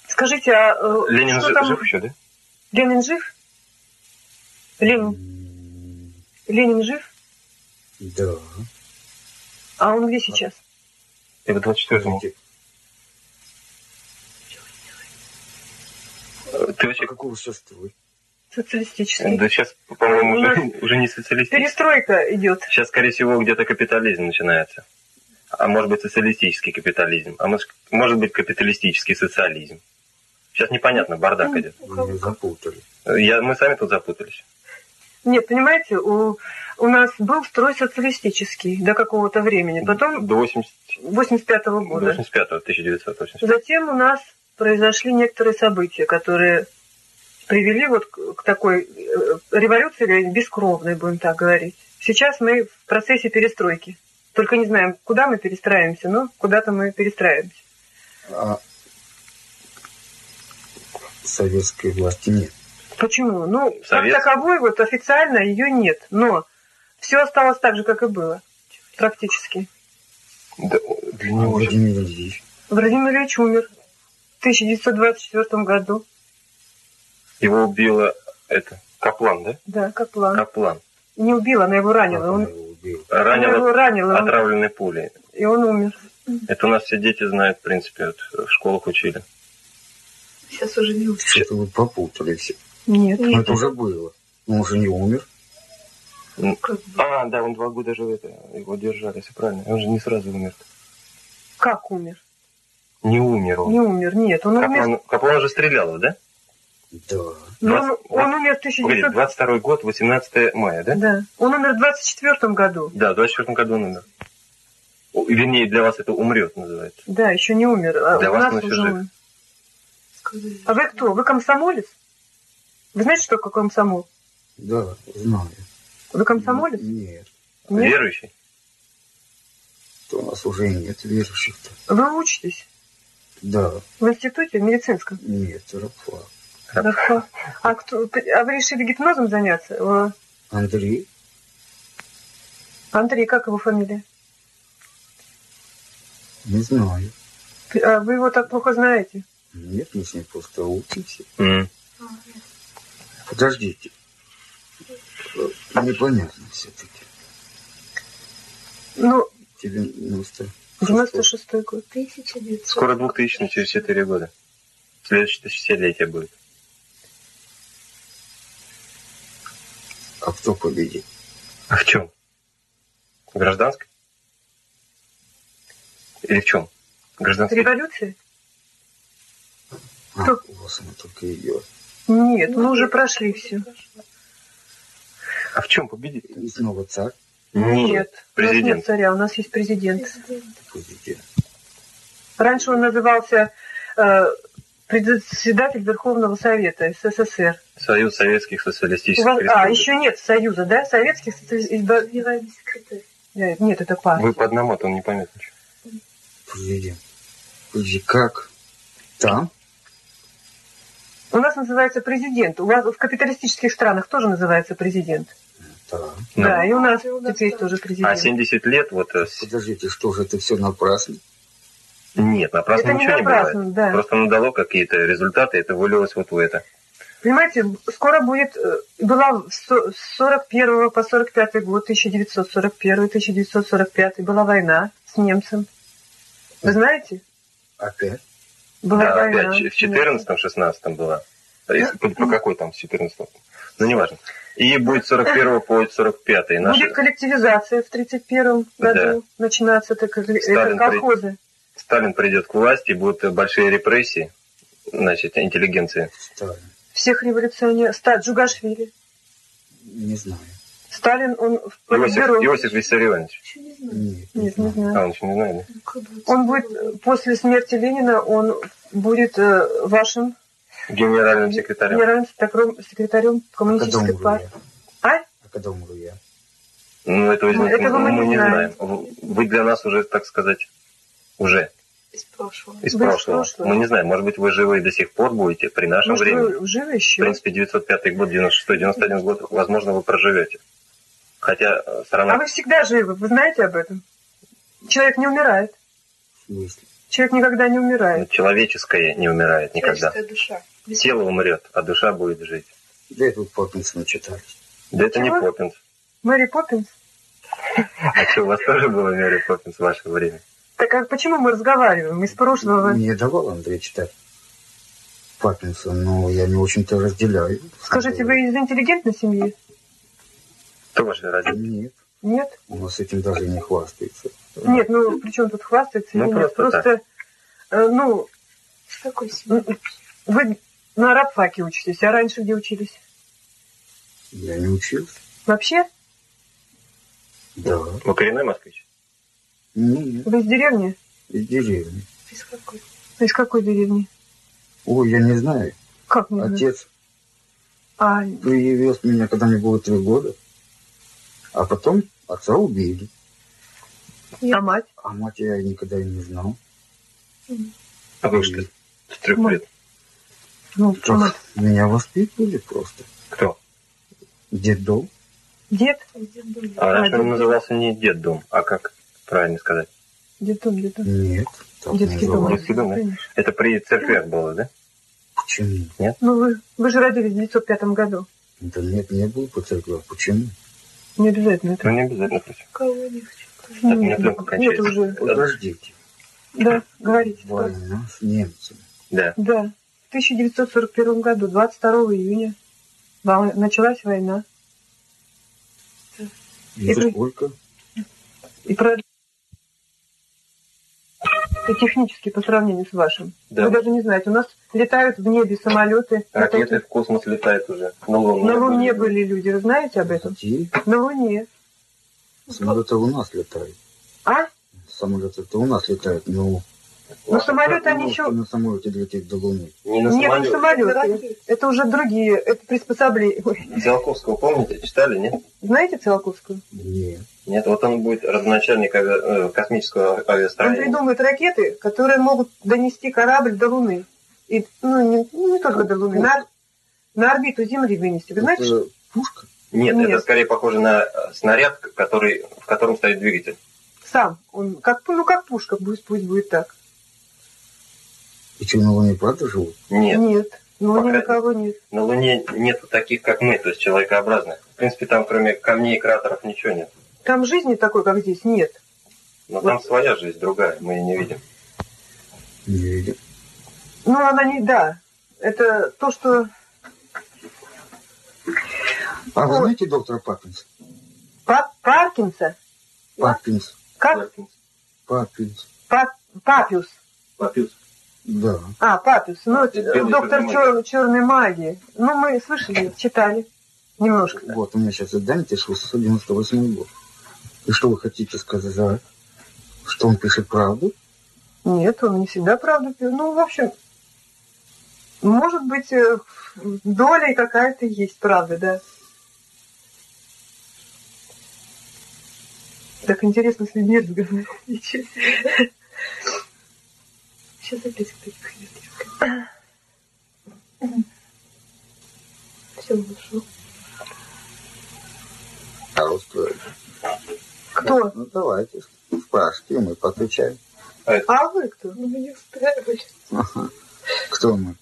Скажите, а Ленин что жив, там? жив еще, да? Ленин жив? Ленин, Ленин жив? Да. А он где сейчас? Я в 24 Скажите, Ты вообще а какого сестры? Социалистический. Да сейчас, по-моему, У нас уже, уже не социалистический. Перестройка идет. Сейчас, скорее всего, где-то капитализм начинается. А может быть, социалистический капитализм. А может, может быть, капиталистический социализм. Сейчас непонятно, бардак идет. Вы меня запутали. Я, мы сами тут запутались. Нет, понимаете, у, у нас был строй социалистический до какого-то времени. Потом До 80, 85-го до года. 85 1985 Затем у нас произошли некоторые события, которые привели вот к, такой э, революции или бескровной, будем так говорить. Сейчас мы в процессе перестройки. Только не знаем, куда мы перестраиваемся, но куда-то мы перестраиваемся. А советской власти нет. Почему? Ну, как Советская? таковой вот официально ее нет, но все осталось так же, как и было. Практически. Да, для него Владимир Ильич. Владимир Ильич умер в 1924 году. Его убила это Каплан, да? Да, как план. Каплан. Не убила, она его ранила. Как Он, она Ранила его ранила, он- отравленной пулей. и он умер. Это у нас все дети знают, в принципе, вот, в школах учили. Сейчас уже не учат. Что-то вы попутали все. Нет. Ну, это уже было. Он же не умер. Как бы. А, да, он два года же это, его держали, все правильно. Он же не сразу умер. Как умер? Не умер он. Не умер, нет. Он умер, Каплан, Каплан же стрелял, его, да? Да. но он, 20 он умер в Погоди, 1900... 22 год, 18 мая, да? Да. Он умер в 24 году. Да, в 24 году он умер. Вернее, для вас это умрет, называется. Да, еще не умер. А Для у вас нас он еще уже жив. умер. А вы кто? Вы комсомолец? Вы знаете, что такое комсомол? Да, знаю. Вы комсомолец? Нет. Нет? Верующий? То у нас уже и нет верующих-то. Вы учитесь Да. в институте в медицинском? Нет, рабфак. Да. А, кто, а вы решили гипнозом заняться? Андрей? Андрей, как его фамилия? Не знаю. А вы его так плохо знаете? Нет, мы с ним просто учимся. М. Подождите. Непонятно все-таки. Ну, Тебе ну, что? 96-й год. 1900. Скоро 2000 через 4 года. Следующее тысячелетие будет. А кто победит? А в чем? Гражданской? Или в чем? Гражданской? Революция? А, Кто? у вас она только идет. Нет, мы уже прошли все. А в чем победит? И снова царь, Нет, у нас Президент. нет царя, у нас есть президент. Президент. Раньше он назывался э, председатель Верховного Совета СССР. Союз Советских Социалистических вас- а, еще нет Союза, да? Советских социалистических... Нет, это партия. Вы по одному, то он не поймет ничего. Президент. Как? Там? У нас называется президент. У вас в капиталистических странах тоже называется президент. Да. Ну, Да, и у нас И у нас теперь тоже. тоже А президент. 70 лет, вот... э, Подождите, что же это все напрасно? Нет, напрасно Это не ничего не напрасно, бывает. да. Просто оно дало какие-то результаты, это вылилось вот в это. Понимаете, скоро будет, э, была с 41 по 45 год, 1941-1945, была война с немцем. Вы знаете? Опять? Была Да, война. опять в 14-16 была. А По, по какой там в 14 Ну, неважно. И будет 41 по 45 наши... Будет коллективизация в 31 году начинаться, это, это колхозы. Сталин придет к власти, будут большие репрессии, значит, интеллигенции. Сталин. Всех революционеров. Ста- Джугашвили. Не знаю. Сталин, он в Иосиф, Политбюро. Иосиф Виссарионович. Знаю. Нет, не Нет, не знаю. А, знаю. не бы Он будет, после смерти Ленина, он будет э, вашим Генеральным секретарем. генеральным секретарем, секретарем А коммунистической умру партии. А? А когда умру я? Ну, этого из Ну, этого мы мы не не знаем. знаем. Вы для нас уже, так сказать, уже из прошлого. из прошлого. прошлого. Мы не знаем, может быть, вы живы до сих пор будете при нашем Может, времени. вы живы В еще? принципе, 905 год, 96 91 год, возможно, вы проживете. Хотя э, страна... А вы всегда живы, вы знаете об этом? Человек не умирает. В смысле? Человек никогда не ну, умирает. человеческое не умирает никогда. Человеческая душа. Без- Тело умрет, а душа будет жить. Да это вы Поппинс начитались. Да это не? Поппинс. Мэри Поппинс? А что, у вас тоже было Мэри Поппинс в ваше время? Так а почему мы разговариваем? Из прошлого. Мне давал Андрей читать Папинса, но я не очень-то разделяю. Скажите, вы из интеллигентной семьи? Ваши родители? Нет, Нет? у нас этим даже не хвастается. Нет, ну при чем тут хвастаться? Ну, или нет? просто Просто, э, ну, С какой м, вы на рабфаке учитесь, а раньше где учились? Я не учился. Вообще? Да. Вы коренной москвич? Нет, Вы из деревни? из деревни. Из какой? Из какой деревни? Ой, я не знаю. Как не знаю? Отец А, привез меня, когда мне было три года. А потом отца убили. а мать? А мать я никогда и не знал. А вы что? С трех Мать. лет. Ну, Как мать. меня воспитывали просто. Кто? Дедом. Дед? Где были? А раньше А, он дед. назывался не детдом, а как правильно сказать? Дедом, дедом. Нет. Детский дом. Детский дом, да? Конечно. Это при церквях было, да? Почему? Ну, вы, вы же родились в 905 году. Да нет, не было по церкви. Почему? Не обязательно это. Ну, не обязательно против. Кого не хочу. Так, у меня пленка Нет кончается. уже. Подождите. Да, говорите. Война с немцами. Да. Да. В 1941 году, 22 июня, началась война. И Это- сколько? И про... И технически по сравнению с вашим. Да. Вы даже не знаете, у нас летают в небе самолеты. Ракеты эти- в космос летают уже. На Луну. На Луне были люди, вы знаете об этом? Где? На Луне. Самолеты у нас летают. А? Самолеты это у нас летают, но... Ну, самолеты Как они еще... на самолете долететь до Луны. Не на Нет, не самолете. самолеты. Ракеты. Это уже другие, это приспособления. Циолковского помните? Читали, нет? Знаете Циолковскую? Нет. Нет, вот он будет родоначальник э, космического Он авиастроения. придумывает ракеты, которые могут донести корабль до Луны. И, ну, не, ну, не только до Луны, на, на орбиту Земли вынести. Вы знаете, что Это пушка? Нет, Нет. это скорее похоже на э, снаряд, который, в котором стоит двигатель. сам, он как, ну, как пушка, пусть, пусть будет так. И что, на Луне правда живут? Нет, Нет, ну, Пока- никого нет. на Луне нет таких, как мы, то есть человекообразных. В принципе, там кроме камней и кратеров ничего нет. Там жизни такой, как здесь, нет. Но там своя жизнь, другая, мы ее не видим. Не видел. Ну, она не, да. Это то, что А вы Ой. знаете доктора Паппинса? Па- Паркинса, Паппинс. как Паппинс. Па- Папиус. Папиус. Да. А, Папиус, ну, Это белый доктор черный чер- черной магии. Ну, мы слышали, читали немножко. Вот у меня сейчас задание 1698 год. И что вы хотите сказать? Что он пишет правду? Нет, он не всегда правду пил. Ну, в общем, может быть, э, доля какая-то есть, правда, да. Так интересно с людьми разговаривать. Сейчас опять кто-то придет. Все, нашел. А русскую? Кто? Ну, давайте, спрашивайте, мы поотвечаем. А вы кто? Ну, мы не устраивались. Ага. Кто мы?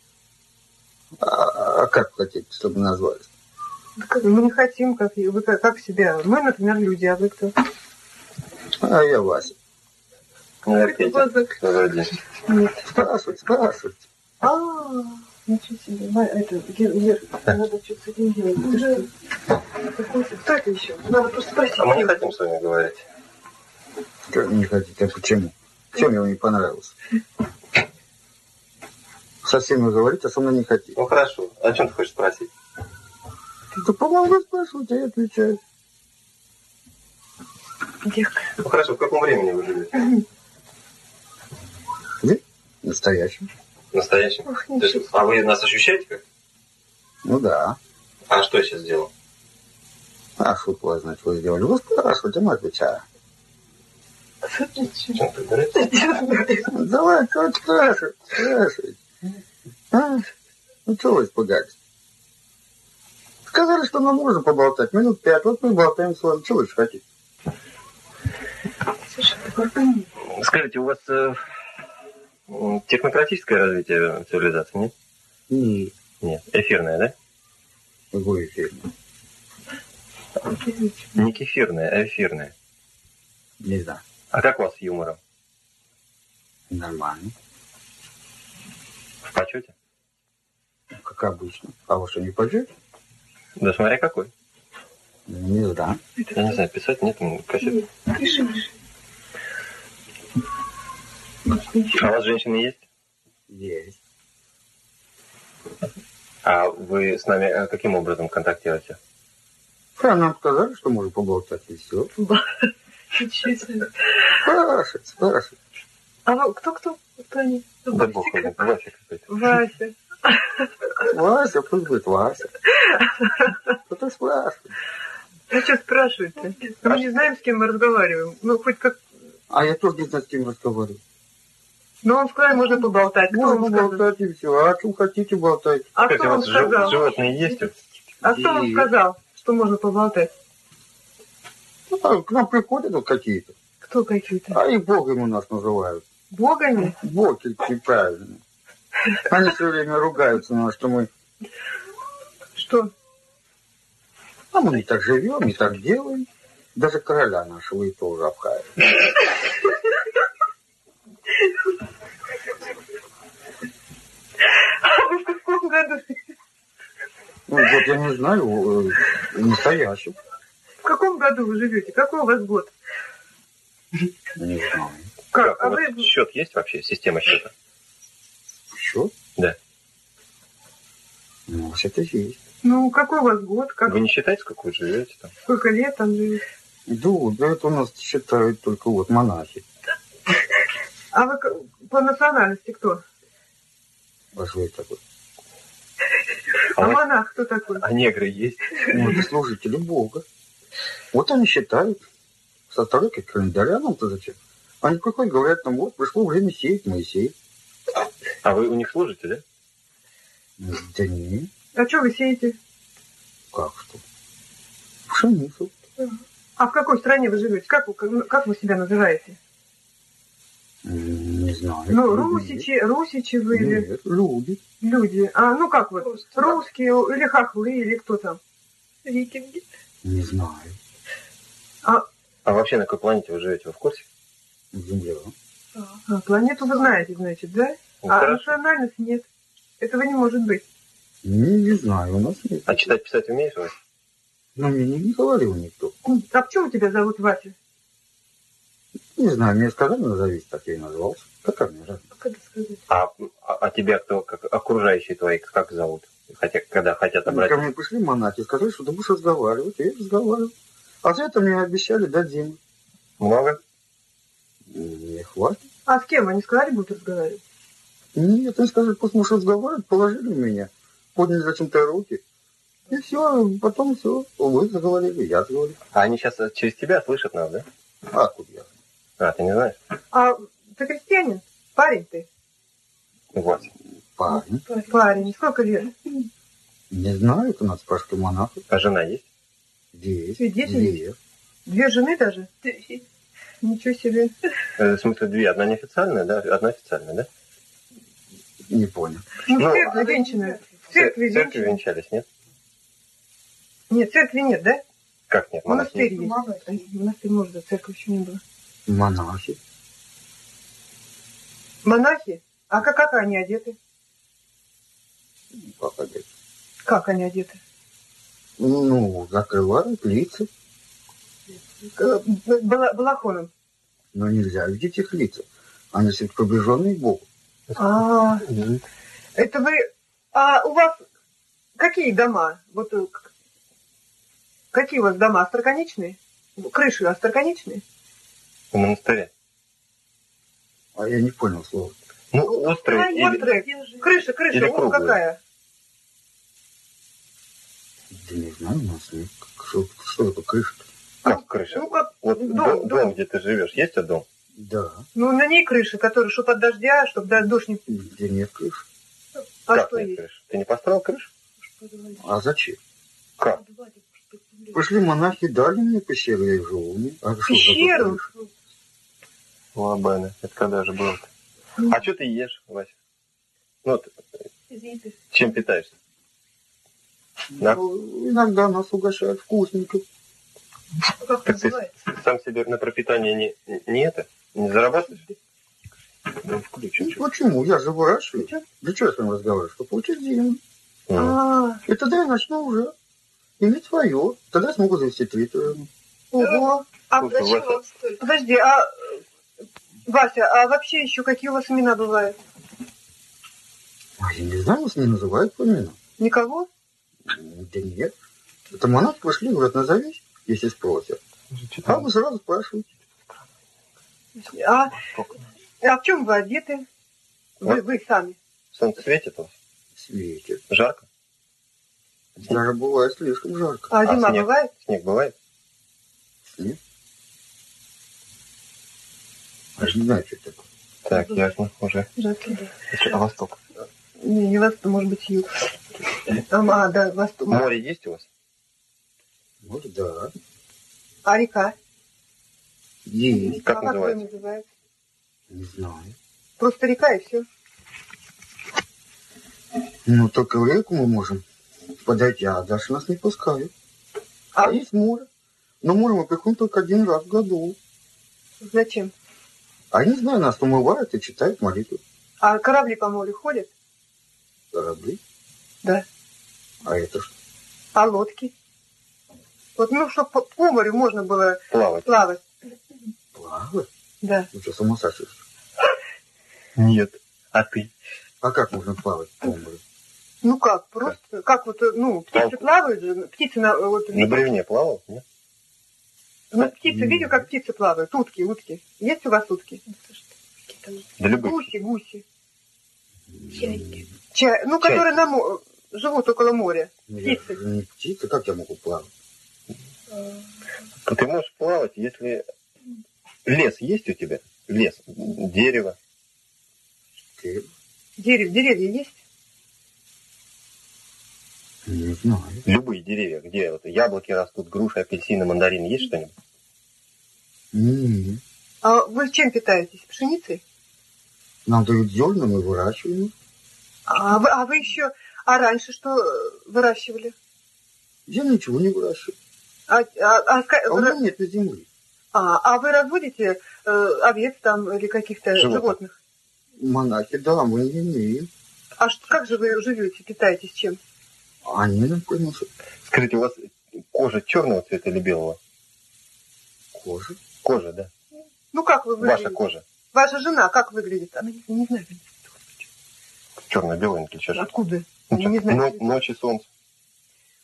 А, а как хотите, чтобы назвались? Мы не хотим, как вы, как, как себя. Мы, например, люди, а вы кто? А я Вася. Глаза. Вроде. Нет. Спрашивайте, спрашивайте. А, ничего себе. Это, Гер, Гер, надо что-то с этим делать. Это еще? Надо просто спросить. А мы не хотим с вами говорить. Как не хотите, а почему? Чем я вам не понравился? Со всеми говорить, а со мной не хотите. Ну хорошо. О чем ты хочешь спросить? Да помогу спрашивать, а я отвечаю. Герка. Ну хорошо, в каком времени вы живете? Вы? Настоящим. В настоящем? Ох, То есть, а вы нас ощущаете как? Ну да. А что я сейчас сделал? А шутку вас, значит, вы сделали. Вы спрашиваете, мы отвечаем. Давай, как спрашивать, спрашивать. А? Ну, чего вы испугались? Сказали, что нам можно поболтать. Минут пять, вот мы болтаем с вами. Чего вы еще хотите? Скажите, у вас э, технократическое развитие цивилизации, нет? Нет. Нет. Эфирное, да? Какой эфир? Не кефирное, а эфирное. Не знаю. А как у вас с юмором? Нормально. В почете? Как обычно. А вы что, не пойдете? Да смотря какой. Не знаю. Я не знаю, писать нет, кассет. Пиши, пиши. А у вас женщины есть? Есть. А вы с нами э, каким образом контактируете? А нам сказали, что можно поболтать, и все. Ничего себе. Спрашивать. А кто-кто? Кто они? Да бог Вася какой-то. Вася. Вася, пусть будет Вася. Кто-то спрашивает. А что спрашивать-то? Мы не знаем, с кем мы разговариваем. Ну, хоть как... А я тоже не знаю, с кем разговариваю. Ну, вам сказали, можно поболтать. Можно вам сказал? болтать и все. А о чем хотите болтать? А Кстати, кто вам сказал? животные есть? А кто вам сказал, что можно поболтать? Ну, а к нам приходят вот какие-то. Кто какие-то? А и богами нас называют. Богами? Боги неправильно. Они все время ругаются на нас, что мы... Что? А мы не так живем, не так делаем. Даже короля нашего и тоже обхают. А вы в каком году? Ну, вот я не знаю, э, настоящим. В каком году вы живете? Какой у вас год? Не знаю. Как? у А вас вы... счет есть вообще, система счета? Счет? Да. Ну, это есть. Ну, какой у вас год? Как... Вы не считаете, сколько вы живете там? Сколько лет там живете? Да, да это у нас считают только вот монахи. А вы по национальности кто? А что это такое? А А, монах кто такой? а негры есть? Ну, это служители Бога. Вот они считают. Со стройкой календаря нам-то зачем? Они приходят, говорят нам, вот, пришло время сеять, мы сеем. А вы у них служите, да? Ну, Да не, А что вы сеете? как что? Пшеницу. А в какой стране вы живете? Как вы, как вы себя называете? Не знаю. Ну, русичи, русичи вы или Нет, люди. люди? А, ну как вы? Русские. Русские или хохлы, или кто там? Викинги. Не знаю. А вообще на какой планете вы живете? Вы в курсе? Земля. А, планету вы знаете, значит, да? Ну, А хорошо. национальность нет. Этого не может быть. Не, не знаю, у нас нет. А читать, писать умеешь вы? Ну, мне не, не говорил никто. А почему тебя зовут Вася? Не знаю, мне сказали, назовись, так я и назвался. Какая мне разница? Как это сказать? А, а, а тебя кто, как окружающие твои, как зовут? Хотя, когда хотят Ко обратиться. мне пришли монахи, сказали, что ты будешь разговаривать. Я и разговариваю. А за это мне обещали дать землю. Много? Не хватит. А с кем? Они сказали, будут разговаривать? Нет, они сказали, пусть можешь разговаривать, положили меня, подняли зачем-то руки. И все, потом все, вы заговорили, я заговорил. А они сейчас через тебя слышат нас, да? А тут я. А, ты не знаешь? А ты крестьянин? Парень ты? Вот. Парень. Парень. Сколько лет? Не знаю, это надо спрашивать у монахов. А жена есть? Есть. Свидетели? Две. Две жены даже? Ничего себе. Э, В смысле, две. Одна неофициальная, да? Одна официальная, да? Не понял. Ну, Ну, в церкви женщины. В церкви В церкви венчались, нет? Нет, церкви нет, да? Как нет? монахи Монастырь нет? есть. Монастырь, может, церковь еще не было. Монахи. Монахи? А как, как они одеты? Как одеты? Как они одеты? Ну, закрывают лица. Э, бала- Балахоном. Но нельзя видеть их лица. Они все приближенные к Богу. А, это вы... А у вас какие дома? Вот э, какие у вас дома? Остроконечные? Крыши остроконечные? В монастыре. А я не понял слова. Ну, острые Ну, или... острые. Крыша, крыша, Или круглые. какая? Да не знаю, у нас нет. Что, что это крыша -то? Как крыша? Ну, как Вот дом, дом, дом. где ты живешь, есть этот дом? Да. Ну, на ней крыша, которая, чтобы от дождя, чтобы дождь не... Где нет крыши. А как что нет есть? крыши? Ты не построил крышу? А зачем? Как? Пришли монахи, дали мне пещеру, я и живу. А что за Пещеру? крыша? Лабана. Это когда же было-то? А что ты ешь, Вася? Ну, вот, чем питаешься? Да. Ну, иногда нас угощают вкусненько. Как Так ты называется? сам себе на пропитание не, не это? Не зарабатываешь? Ну, включу. Ну, почему? Я же выращиваю. Для чего я с вами разговариваю? Чтобы получить деньги. А, И тогда я начну уже иметь свое. Тогда я смогу завести третье. ого. А, Слушай, Зачем вам столько? подожди, а... Вася, а вообще еще какие у вас имена бывают? А я не знаю, вас не называют по именам. Никого? Да нет. Это монахи пришли, говорят, назовись, если спросят. А вы сразу спрашиваете. А, а в чем вы одеты? Вы, Вот. вы сами. Солнце светит у вас? Светит. Жарко? Даже бывает слишком жарко. А, А зима снег? бывает? Снег бывает? Снег. А же не знаю, что это такое. Так, ясно, уже. Жарко. А восток? Не, не восток, может быть, юг. А, а, да, восток. Море есть у вас? Может, да. А река? Есть. Как а как называется? вы называете? Не знаю. Просто река и все. Ну, только в реку мы можем подойти, а дальше нас не пускают. А А есть море. Но море мы приходим только один раз в году. зачем? А не знаю, нас помывают и читают молитвы. А корабли по морю ходят? Корабли. Да. А это что? А лодки? Вот, ну, чтобы по, по морю можно было Плавать? плавать. Плавать? Да. Ну что, с ума сошли? Нет. А ты? А как можно плавать по морю? Ну как, просто, как вот, э, ну, птицы Палку. плавают же, птицы на, вот, На бревне плавал? Нет? Ну, птицы, видел, как птицы плавают? Утки, утки. Есть у вас утки? Да любых. Гуси, гуси. Чайки. Ча- ну, Чайки. которые на мо- живут около моря. Ну, я Птицы. не птица, как я могу плавать? Ты можешь плавать, если лес есть у тебя? Лес, дерево. Ты? Дерев, деревья есть? Не знаю. Любые деревья, где вот яблоки растут, груши, апельсины, мандарины. Есть что-нибудь? Не. А вы чем питаетесь? Пшеницей? Нам дают зерна, мы выращиваем. А вы, а вы еще... А раньше что э, выращивали? Я ничего не выращиваю. А, а, а А у вы- меня нет на земли. а, а вы разводите э, овец там или каких-то Животных. животных? Монахи, да, мы не имеем. А что, как же вы живете, питаетесь чем? Они нам приносят Скажите, у вас кожа черного цвета или белого? кожу. Кожа, да. Ну как вы выглядите? Ваша кожа. Ваша жена как выглядит? Она не, не знает. Черно-белая, не отличаешь. Откуда? Ну, не чё, знают. но- ночи солнце.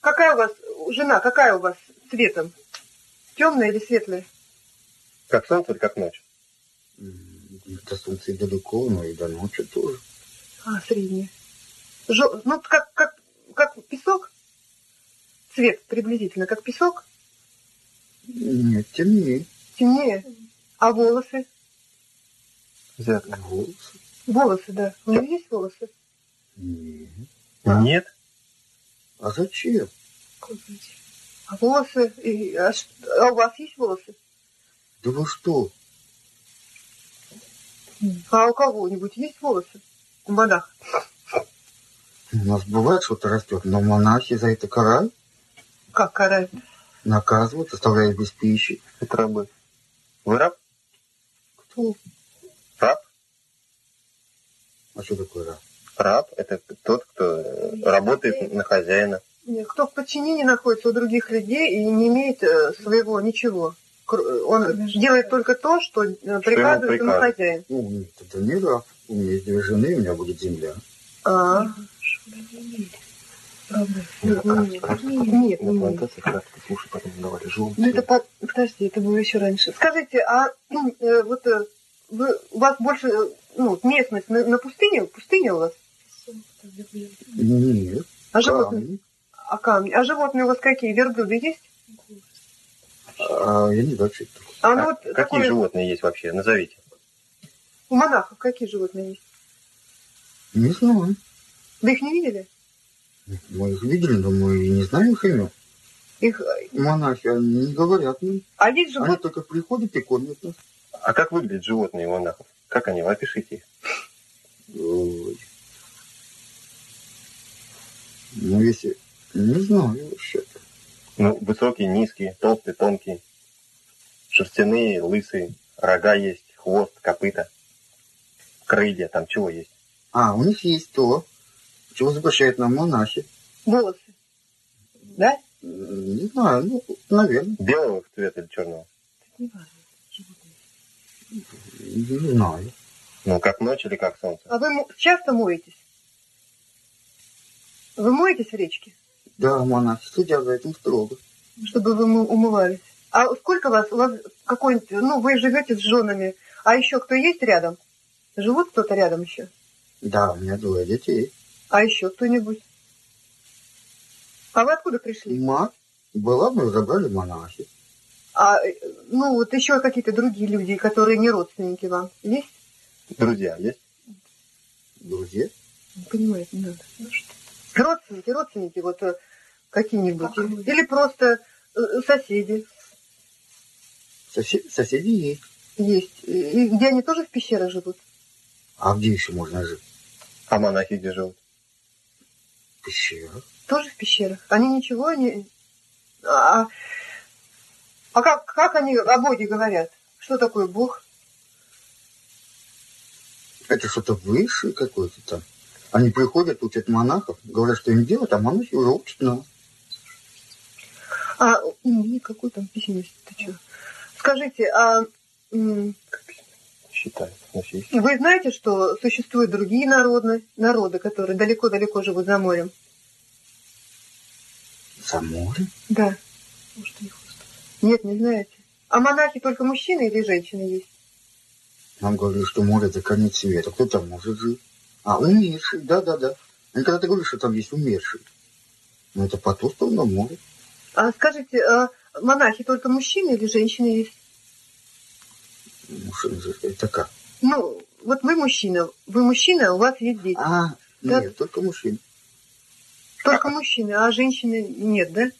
Какая у вас жена, какая у вас цветом? Темная или светлая? Как солнце или как ночь? До солнца и далеко, но и до ночи тоже. А, средняя. Жё- ну, как, как, как песок? Цвет приблизительно, как песок? Нет, темнее. Темнее. А волосы? Взятка. Волосы. Волосы, да. У нее есть волосы? Нет. А. Нет? А зачем? А волосы? И, а, а у вас есть волосы? Да вы что? А у кого-нибудь есть волосы? У монаха? У нас бывает что-то растет, но монахи за это карают, Как карают? наказывают, оставляют без пищи. Это рабы. Вы раб? Кто? Раб? А что такое раб? Раб – это тот, кто э, работает на хозяина. Нет, Кто в подчинении находится у других людей и не имеет э, своего ничего. Кр- Он делает только то, что э, приказывает ему хозяин. Ну, нет, это не раб. У меня есть две жены, у меня будет земля. А, Нет, нет, нет, На нет. плантации как-то, слушай, потом давали желудь. Ну, это по- подожди, это было еще раньше. Скажите, а ну, э, вот э, вы, у вас больше ну, местность на, на пустыне? Пустыня у вас? Нет, А животные? камни. А камни? А животные у вас какие? Верблюды есть? А я не знаю, что это. А, А ну, вот какие такое- животные есть вообще? Назовите. У монахов какие животные есть? Не знаю. Вы их не видели? Мы их видели, но мы и не знаем их имен. Их, э, Монахи, они не говорят нам. а есть Они животные? только приходят и кормят нас. А как выглядят животные монахов? Как они? Опишите их. Ой. Ну, если... Не знаю вообще. Ну, высокие, низкие, толстые, тонкие. Шерстяные, лысые. Рога есть, хвост, копыта. Крылья, там чего есть? А, у них есть то, чего запрещают нам монахи. Волосы. Да? Не знаю, ну, наверное. Белого цвета или черного? Не знаю. Ну, как ночь или как солнце? А вы часто моетесь? Вы моетесь в речке, Да, монахи следят за этим строго. чтобы вы умывались? А сколько вас? У вас какой-нибудь... Ну, вы живете с женами. А еще кто есть рядом? Живут кто-то рядом еще? Да, у меня двое детей. А еще кто-нибудь? А вы откуда пришли? Мать была, мы забрали монахи. А, э, ну, вот еще какие-то другие люди, которые не родственники вам, есть? Друзья есть? Друзья. Не понимаю, не надо. Родственники, родственники, вот э, какие-нибудь. Или, или просто э, соседи Сосе- соседи есть. есть. И и где они тоже в пещерах живут? А где еще можно жить? А монахи где живут? В пещерах. Тоже в пещерах. Они ничего не... А, а как, как они о Боге говорят? Что такое Бог? Это что-то высшее какое-то там. Они приходят, учат монахов, говорят, что им делать, а монахи уже учат нас. А, м, какой там письменность? Ты что? Скажите, а м, Считают. Значит, вы знаете, что существуют другие народы, народы, которые далеко-далеко живут за морем? За море? Да. Нет, не знаете. А монахи только мужчины или женщины есть? Нам говорили, что море это конец света. Кто там может жить? А, умерший, да-да-да. Они когда-то говорили, что там есть умерший. Но это по ту сторону моря. А скажите, а монахи только мужчины или женщины есть? Мужчина же, это как? Ну, вот вы мужчина, вы мужчина, у вас есть дети. А, Да. нет, только мужчина. Только мужчины, а женщины нет, да?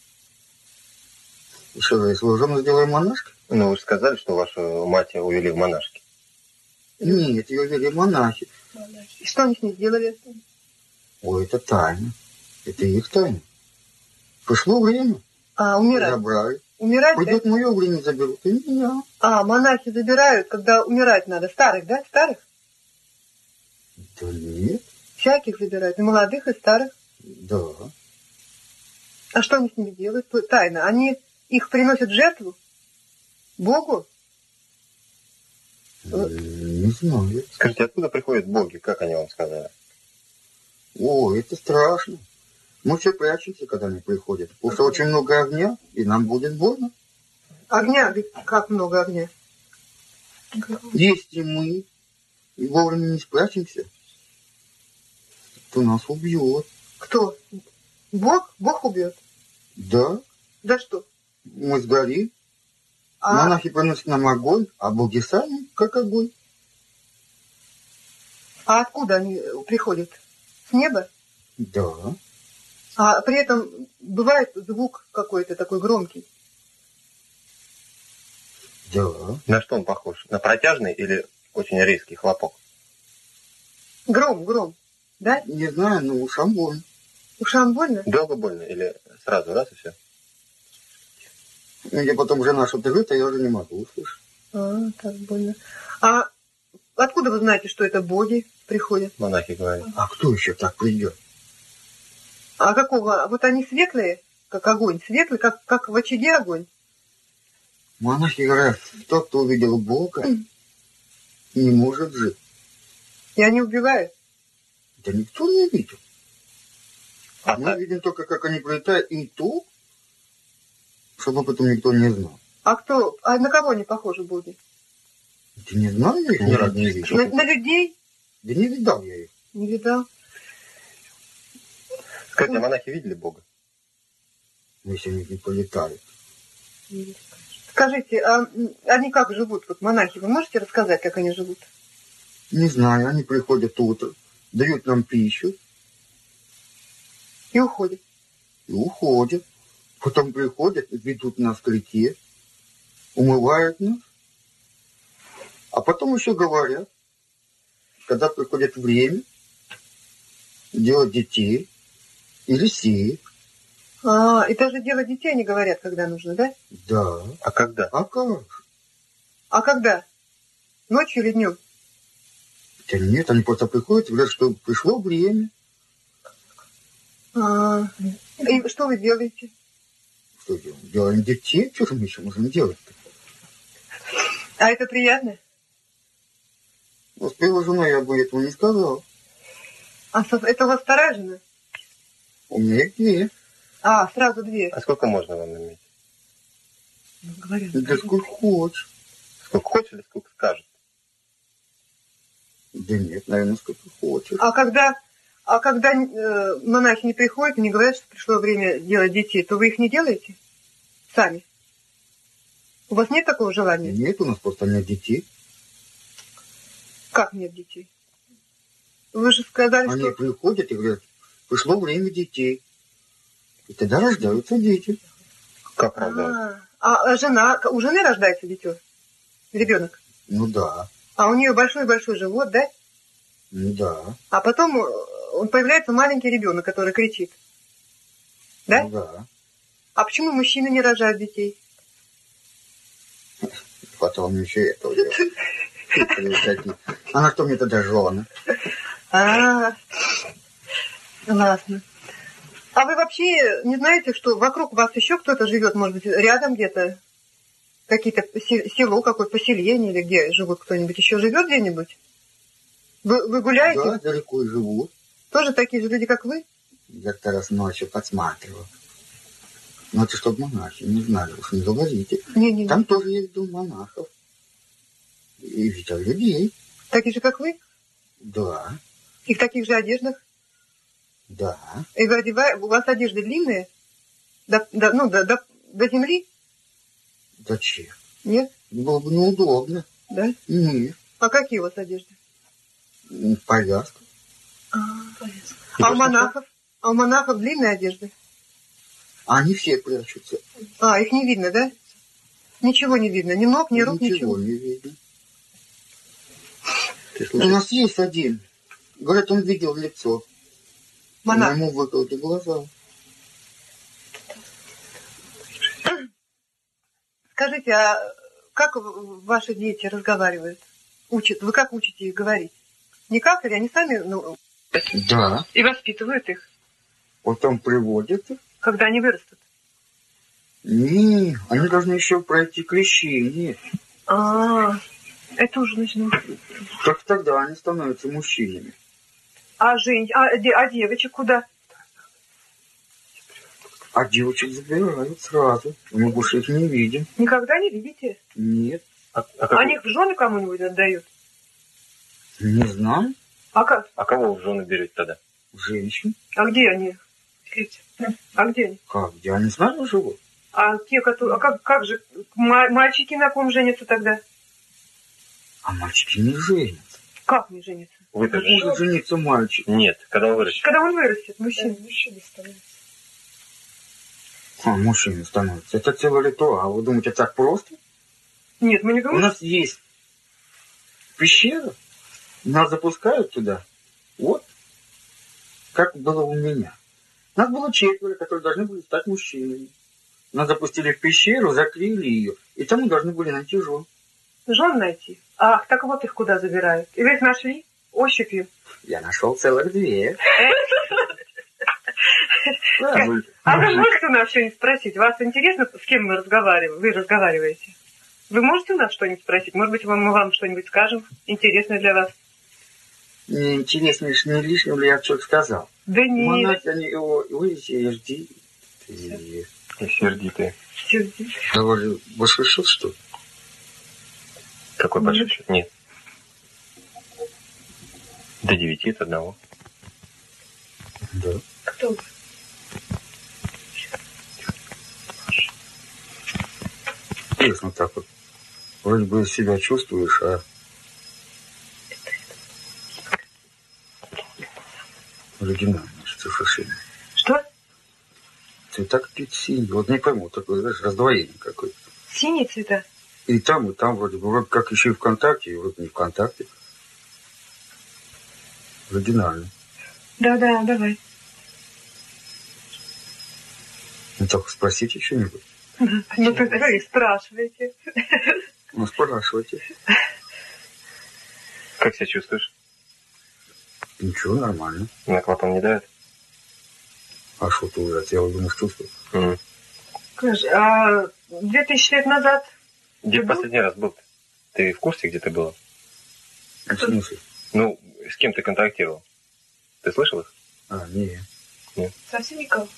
И Что, если вы жену сделаем монашкой? Ну, вы же сказали, что вашу мать увели в монашки. Нет, ее вели монахи. И что они с ней сделали? Ой, это тайна. Это их тайна. Пришло время. А, умирать. Забрали. Умирать, да? Придет мое время, заберут и меня. А, монахи забирают, когда умирать надо. Старых, да? Старых? Да нет, Всяких забирают. И молодых, и старых. да. А что они с ними делают? Тайна. Они их приносят в жертву? Богу? М, Не знаю. Скажите, откуда приходят боги? Как они вам сказали? О, это страшно. Мы все прячемся, когда они приходят. Потому что очень много огня, и нам будет больно. Огня, как много огня. Если мы и вовремя не спрячемся, то нас убьет. Кто? Бог? Бог убьет. Да, Да что? мы сгорим. А, Монахи приносят нам огонь, а боги сами как огонь. а откуда они приходят? С неба? Да. А при этом бывает звук какой-то такой громкий. Да. На что он похож? На протяжный или очень резкий хлопок? Гром, гром. Да? Не знаю, но ушам больно. Ушам больно? Долго больно или сразу раз и все? Ну, Я потом жена что-то говорит, а я уже не могу услышать. А, так больно. А откуда вы знаете, что это боги приходят? Монахи говорят. А кто еще так придет? А какого? Вот они светлые, как огонь, светлый, как, как в очаге огонь. Монахи говорят, тот, кто увидел Бога, не может жить. И они убивают. Да никто не видел. А Мы видим только, как они прилетают, и то, чтобы об этом никто не знал. А кто? А на кого они похожи боги? Ты не знал, я их ни разу не видел. На, на людей? Да не видал я их. Не видал. Скажите, а монахи видели Бога? Мы если они не полетали. Скажите, а они как живут, вот монахи? Вы можете рассказать, как они живут? Не знаю, они приходят утром, дают нам пищу И уходят. и уходят. Потом приходят, ведут нас к реке, умывают нас. А потом еще говорят, когда приходит время делать детей или сеять. А, и даже делать детей они говорят, когда нужно, да? Да. А когда? А как? же? А когда? Ночью или днем? Да нет, они просто приходят и говорят, что пришло время. А, и что вы делаете? Что делаем? Делаем детей, что же мы еще можем делать-то? А это приятно? Вот с первой женой я бы этого не сказал. А это у вас вторая жена? У меня их две. А, сразу две. А сколько можно вам иметь? Ну, говорят, Да сколько хочешь. Сколько хочешь или сколько скажет? Да нет, наверное, сколько хочешь. А когда, а когда э, монахи не приходят и не говорят, что пришло время делать детей, то вы их не делаете? Сами? У вас нет такого желания? Нет, у нас просто нет детей. Как нет детей? Вы же сказали, Они что... приходят и говорят, пришло время детей. И тогда рождаются дети. Как правда? А, а жена, у жены рождается дитё? Ребенок? Ну да, А у нее большой-большой живот, да? ну да, А потом э, он появляется маленький ребенок, который кричит. Да? ну да. А почему мужчины не рожают детей? Потом еще это уже. [LAUGHS] А на что мне тогда жена? А, ладно. А вы вообще не знаете, что вокруг вас еще кто-то живет, может быть, рядом где-то? Какие-то се- село, какое поселение или где живут кто-нибудь? Еще живет где-нибудь? Вы, вы гуляете? Да, далеко и живут. Тоже такие же люди, как вы? Я как раз ночью подсматривал. Ну, это чтоб монахи не знали, уж не говорите. Не-не-не. Там тоже есть дом монахов. И видел людей. Такие же, как вы? Да, И в таких же одеждах? Да. И вы одеваете, у вас одежды длинные? До, до- ну, до, до, до земли? Зачем? Нет? Было бы неудобно. Да? Нет. А какие у вас одежды? Повязка. А, И а у монахов? А у монахов длинные одежды? Они все прячутся. А, их не видно, да? Ничего не видно, ни ног, ни рук, ничего. Ничего не видно. Ты У нас есть один. Говорят, он видел лицо. Монах. Ему выколоти глаза. Скажите, а как ваши дети разговаривают? Учат? Вы как учите их говорить? Никак или они сами ну, Да. и воспитывают их, Потом приводят их. когда они вырастут? Не, они должны еще пройти крещение. А, это уже начну. Только тогда они становятся мужчинами. А, жен... а, а девочек куда? А девочек забирают сразу. Мы больше их не видим. Никогда не видите? Нет. а, а как- Они их в жены кому-нибудь отдают? Не знаю. А как? а кого в жены берете тогда? Женщин. А где они? А где они? Как? Я не знаю, живут. А те, которые... А как, как же ма- мальчики на ком женятся тогда? А мальчики не женятся. Как не женятся? Вы Как может жениться мальчик? Нет, когда вы вырастете. Когда он вырастет, мужчина. А, мужчина становится. Это целый ритуал. Вы думаете, так просто? Нет, мы не У говорим. нас есть пещера. Нас запускают туда. Вот. Как было у меня. Нас было четверо, которые должны были стать мужчинами. Нас запустили в пещеру, закрыли ее, и там мы должны были найти жен. Жен найти. Ах, так вот их куда забирают. И вы их нашли? Ощупью. Я нашел целых две. [LAUGHS] Да, А вы можете у нас что-нибудь спросить? Вас интересно, с кем мы разговариваем? Вы разговариваете? Вы можете у нас что-нибудь спросить? Может быть, мы вам что-нибудь скажем, интересное для вас? Интересно, не лишним ли я что-то сказал. Да нет, жди. И сердитые. сердито. Да вы большой счет, что ли? Какой большой счет? Нет. До девяти от одного. Да. Кто? Интересно так вот. Вроде бы себя чувствуешь, а... Оригинально, что совершенно. Что? Цвета какие-то синие. Вот не пойму, такое, знаешь, раздвоение какое-то. Синие цвета? И там, и там вроде бы, вроде как еще и ВКонтакте, и вот не ВКонтакте. Оригинально. Да-да, давай. Ну так спросите что-нибудь. Ну, так вы спрашиваете. Ну, спрашивайте. Как себя чувствуешь? Ничего, нормально. На клапан не давит? А что ты уже? Я думаю, чувствую. Мгм. Скажи, а две тысячи лет назад Где последний раз был? Ты в курсе, где ты была? В смысле? Ну, с кем ты контактировал? Ты слышал их? А, не. Совсем никого.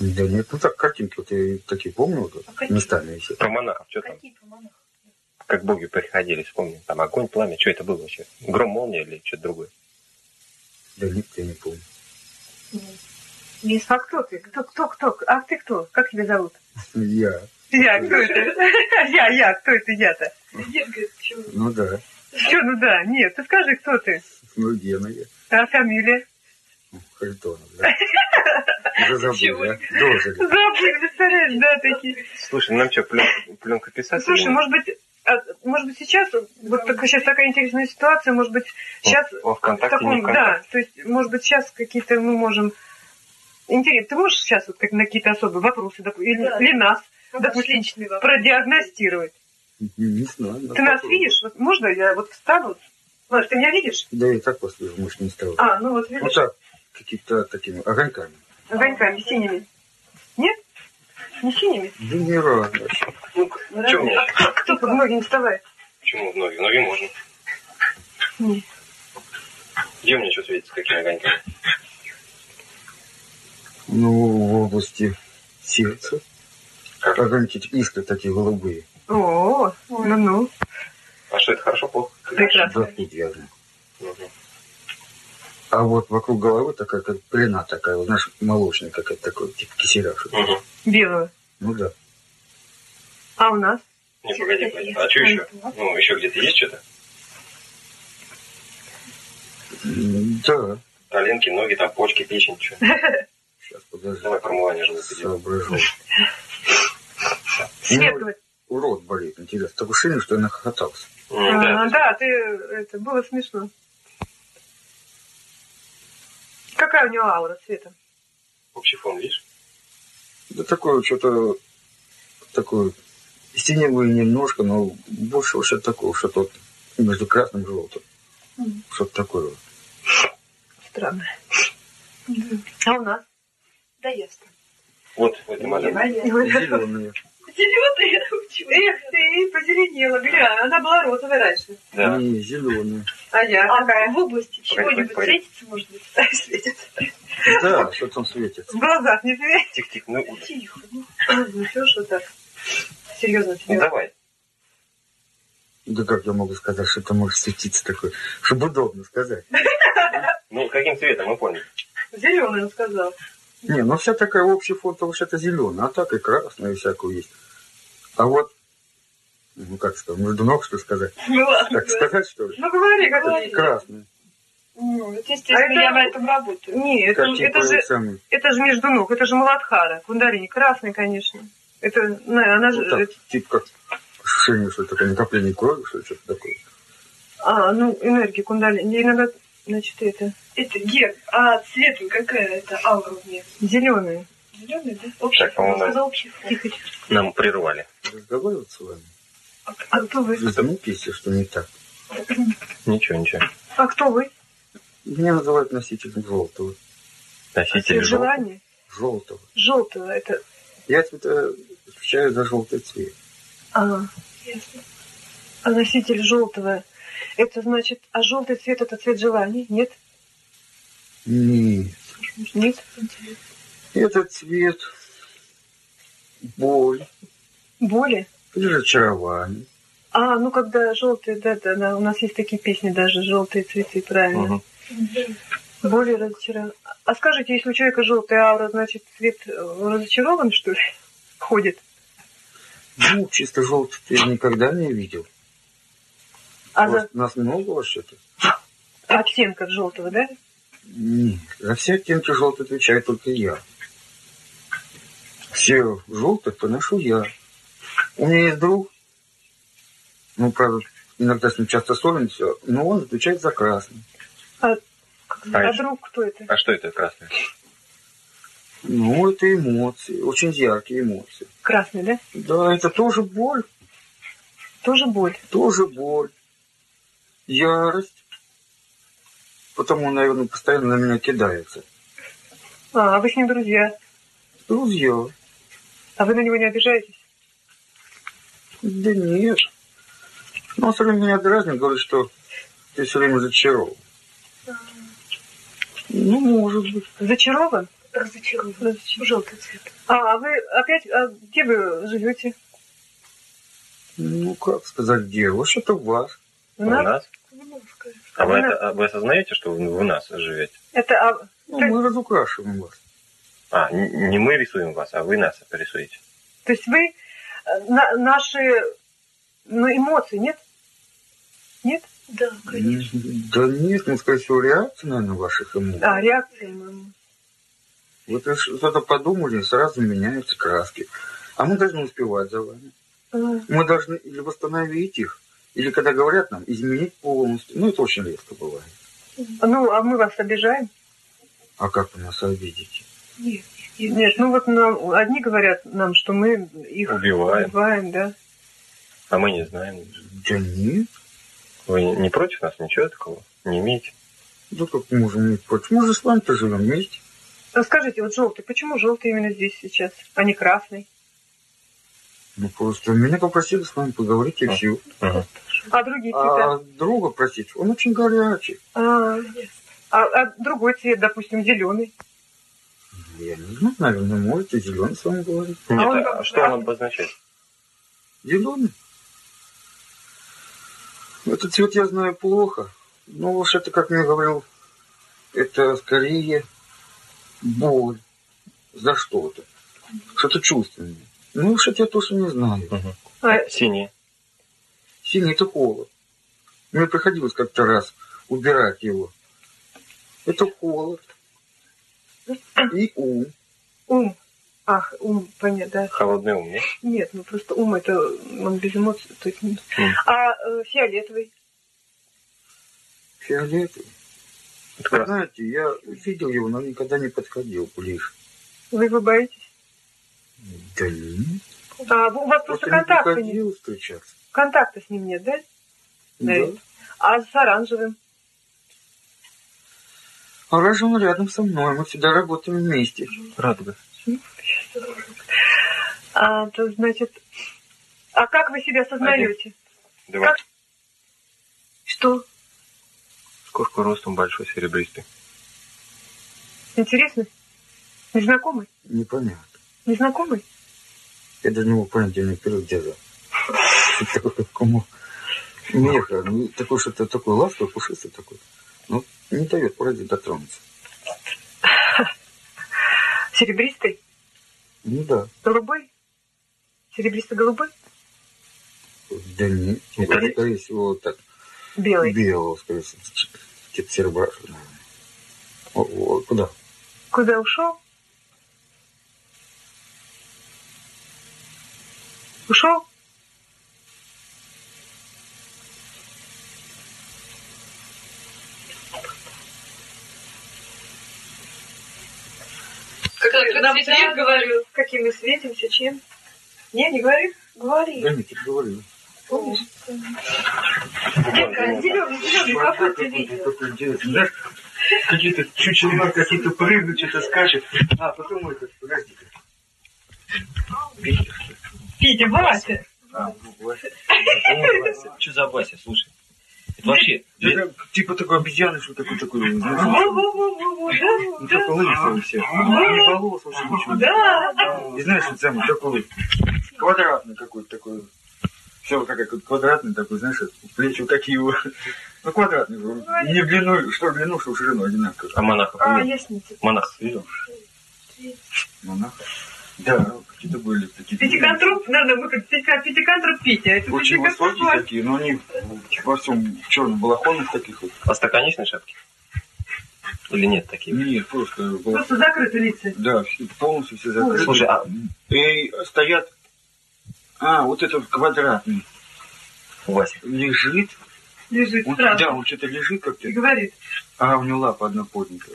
Да нет, ну так картинки вот я такие помню, вот, А местами еще. Про монахов, что там? Какие помонах? Как боги приходили, вспомни. Там огонь, пламя, что это было вообще? Гром, молния или что-то другое? Да нет, я не помню. А кто ты? Кто, кто, кто? А ты кто? Как тебя зовут? Я. Я, кто это? [LAUGHS] Я, я, кто это я-то? Нет? Ну да. Что, ну да, нет, ты скажи, кто ты? Ну Гена я. А фамилия? Харитонов, да. [LAUGHS] Уже забыл, да? Дожили. Забыли, представляешь, да, такие. Слушай, нам что, пленку писать? Слушай, может быть, а, может быть сейчас, вот так, сейчас такая интересная ситуация, может быть, сейчас О, в ВКонтакте, не таком, да, то есть, может быть, сейчас какие-то мы можем... Интересно, ты можешь сейчас вот как на какие-то особые вопросы, доп- или, Да. или нас Допустим, продиагностировать? Не, знаю. Ты нас видишь? Вот можно я вот встану? Маш, ты меня видишь? Да я так вас вижу, может, не стал. А, ну вот видишь, так, какими-то такими огоньками. огоньками синими. Нет? Не синими? Да не рано. Ну, что мне? А кто под ноги не вставай? Почему в ноги? В ноги можно. Не. Где у меня что светится, какими огоньками? Ну, в области сердца. Как? Огоньки искры такие голубые. О, ну-ну. А что, это хорошо, плохо? Прекрасно. Да, не верно. Мгм. А вот вокруг головы такая, как пелена такая, вот, знаешь, молочная какая-то такой, типа киселя. Мгм. Белого. Ну да. А у нас? Не, погоди, погоди. А что еще? Ну, еще где-то есть что-то? Да. Коленки, ноги, там почки, печень, что? Сейчас, подожди. Давай промывание желудка делаем. Соображу. Свет, Урод болит, интересно. Такое ощущение, что я нахохотался. М, А, Да, да, ты, это, было смешно. Какая у него аура цвета? общий фон, видишь? Да такое что-то, такое, синевое немножко, но больше вот что-то такого, что-то вот между красным и желтым. Мгм. Что-то такое вот. Странно. А у нас? Да ясно. Вот, в этой модели. Зеленые. Зеленые. Эх ты, позеленела, глянь, она была розовая раньше. Да. Не, зеленые. А я А какая? в области чего-нибудь светится, может быть? [LAUGHS] Светится. Да, что там светится. В глазах не светит. Тихо-тихо, ну, Тихо. ну. Ну что ж вот так? Серьезно ну тебе. давай. Да как я могу сказать, что это может светиться такое, чтобы удобно сказать. [LAUGHS] Ну, каким цветом, мы поняли. Зеленый он сказал. Не, ну вся такая общий фон, то вообще-то зеленая, а так и красная, и всякую есть. А вот, ну как сказать, между ног, что сказать? [LAUGHS] Ну ладно. Так сказать, что ли? Ну говори, Это говори. красная. Ну, вот, естественно, А это- я на этом работаю. Не, это, Какие это же самые? это же между ног, это же Маладхара, кундалини, красный, конечно. Это, на- она же, Вот так, типа как ощущение, что это такое накопление крови, что ли, что-то такое. а, ну, энергия кундалини, иногда, значит, это, Это Ген. А цвет какая это аура у меня? зеленые. Зеленый, да? Общий Так, по-моему, фон. Сказал общий фон. Тихо, тихо. Нам прервали. Разговаривать с вами. А кто вы? Вы заметите, если что не так. Ничего, ничего. А кто вы? Меня называют носителем желтого. Носитель желтого. Желание? Желтого. Желтого, это, Я это отвечаю за желтый цвет. а, Ясно. а носитель желтого, это значит, а желтый цвет это цвет желаний? Нет? Нет. Нет? Этот цвет боль Боли? разочарование. А, ну когда желтые, да, да, да, у нас есть такие песни даже, желтые цветы, правильно. Мгм. Более разочарован. А скажите, если у человека желтая аура, значит цвет э, разочарован, что ли, [LAUGHS] ходит? Ну, чисто желтый я никогда не видел. А за Нас много вообще-то? оттенков желтого, да? Нет. За все оттенки желтый отвечаю только я. Все желтых поношу я. У меня есть друг, ну, правда, иногда с ним часто ссоримся, но он отвечает за красный. А, А друг кто это? А что это красное? Ну, это эмоции, очень яркие эмоции. Красный, да? Да, это тоже боль, Тоже боль. тоже боль, ярость. Потому, наверное, постоянно на меня кидается. А, а вы с ним друзья. Друзья, А вы на него не обижаетесь? да нет. Но он все время меня дразнит, говорит, что ты все время зачарован. Ну, может быть. Зачарован? Разочарован. Разочарован. Желтый цвет. А, а вы опять, а где вы живете? Ну, как сказать, где? Вообще-то у вас. У У нас? А вы, это, а вы осознаете, что вы в нас живете? Это, а, Ну, Так. мы разукрашиваем вас. А, не мы рисуем вас, а вы нас рисуете. то есть вы, э, на- наши, ну, эмоции, нет? Нет? Да, конечно. Да нет, ну, скорее всего, реакция, наверное, ваших эмоций. А, реакции. м. Вот вы что-то подумали, сразу меняются краски. А мы должны успевать за вами. А, Мы должны или восстановить их, или, когда говорят нам, изменить полностью. Ну, это очень редко бывает. Ну, а мы вас обижаем? А как вы нас обидите? Нет, нет. Нет, ну вот нам, одни говорят нам, что мы их Убиваем. убиваем, да. А мы не знаем. Да нет. Вы не, не против нас? Ничего такого не имеете? Да как мы можем иметь против? Мы же с вами-то живем вместе. А Скажите, вот желтый, почему желтый именно здесь сейчас, а не красный? Ну, просто меня попросили с вами поговорить и А. все. Ага. А другие цвета? А друга просить, он очень горячий. А, а, а другой цвет, допустим, зеленый. Я не знаю, наверное, можете зеленый с вами говорить. Нет, он а, что он обозначает? Зеленый? Этот цвет я знаю плохо. Но уж это, как мне говорил, это скорее боль за что-то. Что-то чувственное. Ну уж это я тоже не знаю. Мгм. А, Синий. Синий это холод. Мне приходилось как-то раз убирать его. Это холод. И ум. ум. Ах, ум, понятно, да. Холодный ум, нет? Нет, ну просто ум это он без эмоций. То есть. М. А э, фиолетовый? Фиолетовый. Это. Знаете, я видел его, но никогда не подходил ближе. Вы его боитесь? Да нет. А, у вас просто Просто не контакта нет. приходилось встречаться. Контакта с ним нет, да? Да. Да. А с оранжевым? А раньше он рядом со мной, мы всегда работаем вместе. Радуга. А, то значит... А как вы себя осознаете? Два. Как? Что? Кошку ростом большой, серебристый. Интересно? Незнакомый? Непонятно. Незнакомый? Я даже не мог понять, я не вперед держал. Что такое какому меха, ну, такой что-то такой ласковый, пушистый такой. Ну, не дает вроде дотронуться. [LAUGHS] Серебристый? Ну да. Голубой? Серебристо-голубой? Да нет. Это Это, скорее всего, так. Белый. Белого, скорее всего. Типа наверное. О, о, куда? Куда ушел? Ушел? Как Нам цвет говорю. Каким мы светимся, чем? Не, не говори? Говори. Да нет, я говорю. Помнишь? Детка, зеленый, зеленый, какой ты видел? Какие-то чучела, какие-то прыгают, что-то скачут. А, потом этот, подожди-ка. Питер? Петя, Вася. А, ну, Вася. [LAUGHS] Что за Вася, слушай? Вообще... Это типа такой обезьяны, что такой такой, ну, такой лысый все. Не волос вообще ничего. да. И знаешь, вот самый такой квадратный какой-то такой. Все как квадратный такой, знаешь, плечи вот такие вот. Ну, квадратный. Не в длину, что длину, что ширину одинаково. А монахов А, ясница. Монахов видел? Монах. Да, какие-то были такие. Пятиконтроп, надо мы как пятиконтроп Петя. Это Очень высокие такие, но они во всем черном балахонах таких вот. А стаканечной шапки? Или нет таких? Нет, просто. Просто закрыты лица. Да, полностью все закрыты. Слушай, а И стоят. А, вот этот квадратный Вася, лежит. Лежит Он, сразу. да, он что-то лежит как-то. И говорит. А у него лапа одна поднята.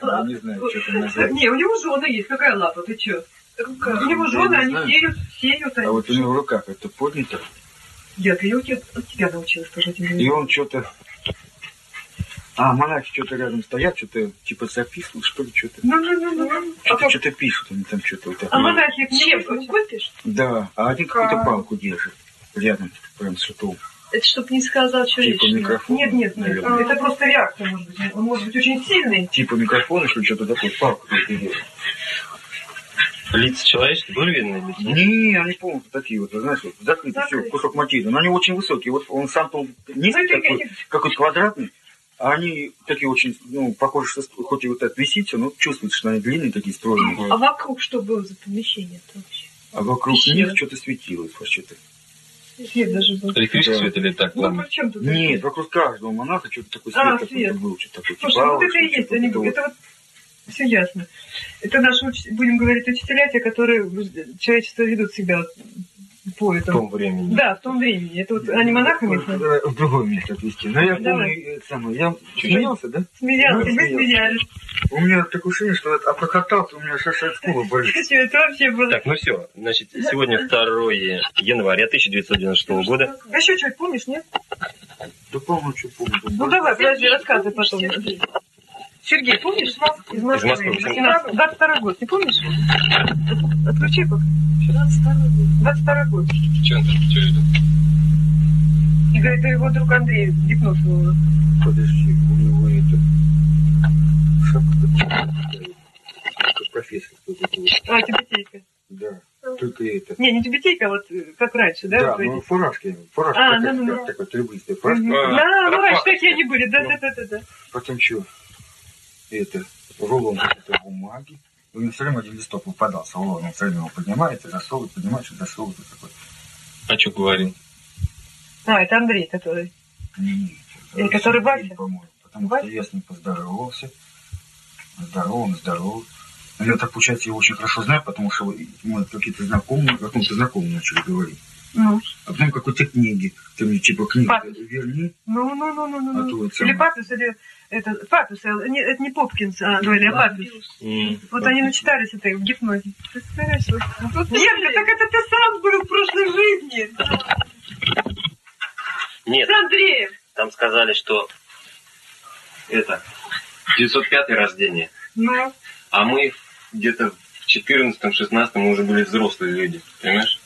Там, я не знаю, что там назвать. Не, у него жена есть. Какая лапа? Ты че? Рука. У него жены, они сеют, сеют. А вот у него в руках это поднято. Я у тебя, от тебя научилась, скажи тебе. И он что-то... А, монахи что-то рядом стоят, что-то типа записывают, что ли, что-то. Ну, ну, ну, ну. А, Что-то как- что-то пишут, они там что-то вот а такое. монахи Чем? чем? Выпьешь? Да, а один какую-то Как? палку держит рядом, прям с шутом. Это чтоб не сказал, что Типа лишнего. микрофон. Нет, нет, нет. наверное. Это просто реакция, может быть. Он может быть очень сильный. Типа микрофон, что ли, что-то такое, палку держит. Лица человеческие были видны или нет? Не, они полностью такие вот, знаешь, вот, закрыты, все, кусок материи. Но они очень высокие. Вот он сам то низкий Ну, это такой, какой-то квадратный, а они такие очень, ну, похожи, что хоть и вот так висит все, но чувствуется, что они длинные такие, стройные. А вокруг что было за помещение-то вообще? А вокруг Пещера. них что-то светилось вообще-то. Свет даже был. Электрический Да. свет или так? Ну, при чем тут? Нет, вокруг каждого монаха что-то такой свет А, свет. был, что-то такое. Слушай, типа вот это и есть. вот. это вот все ясно. Это наши, будем говорить, учителя, те, которые человечество ведут вот по В этому. том времени. Да, в том времени. Это вот они монахами в другое место отвести. Но я Давай. помню, это самое, я смеялся, да? смеялись, Ну, мы смеялся. смеялись. У меня такое ощущение, что это обхохотался, у меня шашать [LAUGHS] скула болит. Что это вообще было? Так, ну все. Значит, сегодня 2 января 1996 года. А еще что-то помнишь, нет? Да помню, что помню. Ну давай, подожди, рассказывай потом. Сергей. Помнишь? Из Москвы. Из Москвы, Из всем. 22 год, не помнишь? Отключи пока. 22 год. 22 год. Че он там? Че это? И говорит, это его друг Андрей гипноз был. Подожди, у него это... Шапка такая, как профессор. А, тюбетейка. Да, только это. Не, не тюбетейка, а вот э, как раньше, да? Да, вот ну эти? фуражки. Фуражки А, такая, ну, ну, как ну. такой требыстая фуражка. А, Да, ну раньше рапаховская. такие они были, да, Ну. да, да, да, да. Потом что? Это, рулон какой-то бумаги. У него все время один листок выпадался, рулон. Он все время его поднимает и засовывает, поднимает и засовывает. Вот такой. А что говорил? А, это Андрей, который. Не, Э, который Вася? По-моему. Потому Вася? что я с ним поздоровался. Здорово, он здоров. Но я так, получается, его очень хорошо знаю, потому что мы какие-то знакомые, о каком-то знакомом начали говорить. Ну, А потом какой-то книги. Ты мне типа книгу Папин. верни. ну, ну, ну, ну, ну. А ну. то вот Или сам- или это Папис, а, не, это не Попкинс, а говорили, а Папис. М, Вот они начитались это в гипнозе. Представляешь? Вот. Нет, так это ты сам был в прошлой жизни. Нет, С Андреем. там сказали, что это 905 рождение, Ну, а мы где-то в 14-16 мы уже были взрослые люди, понимаешь?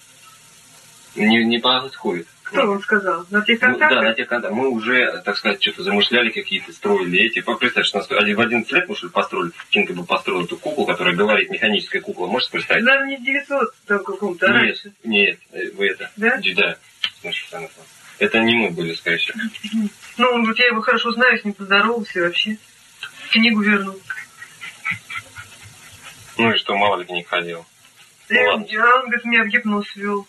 Не, не подходит. Кто вам сказал? На тех Ну, да, на контактах? тех контактах. Мы уже, так сказать, что-то замышляли какие-то, строили эти. Представь, что нас в 11 лет мы что ли построили, Кинка бы построил эту куклу, которая говорит, механическая кукла, можешь представить? Наверное, не в 900 там каком-то, а Нет, раньше. нет, э, вы это, Да? да. Это не мы были, скорее всего. Ну, вот я его хорошо знаю, с ним поздоровался вообще. Книгу вернул. Ну и что, мало ли к ней ходил. Ну Э, ладно. а он, говорит, меня в гипноз вел.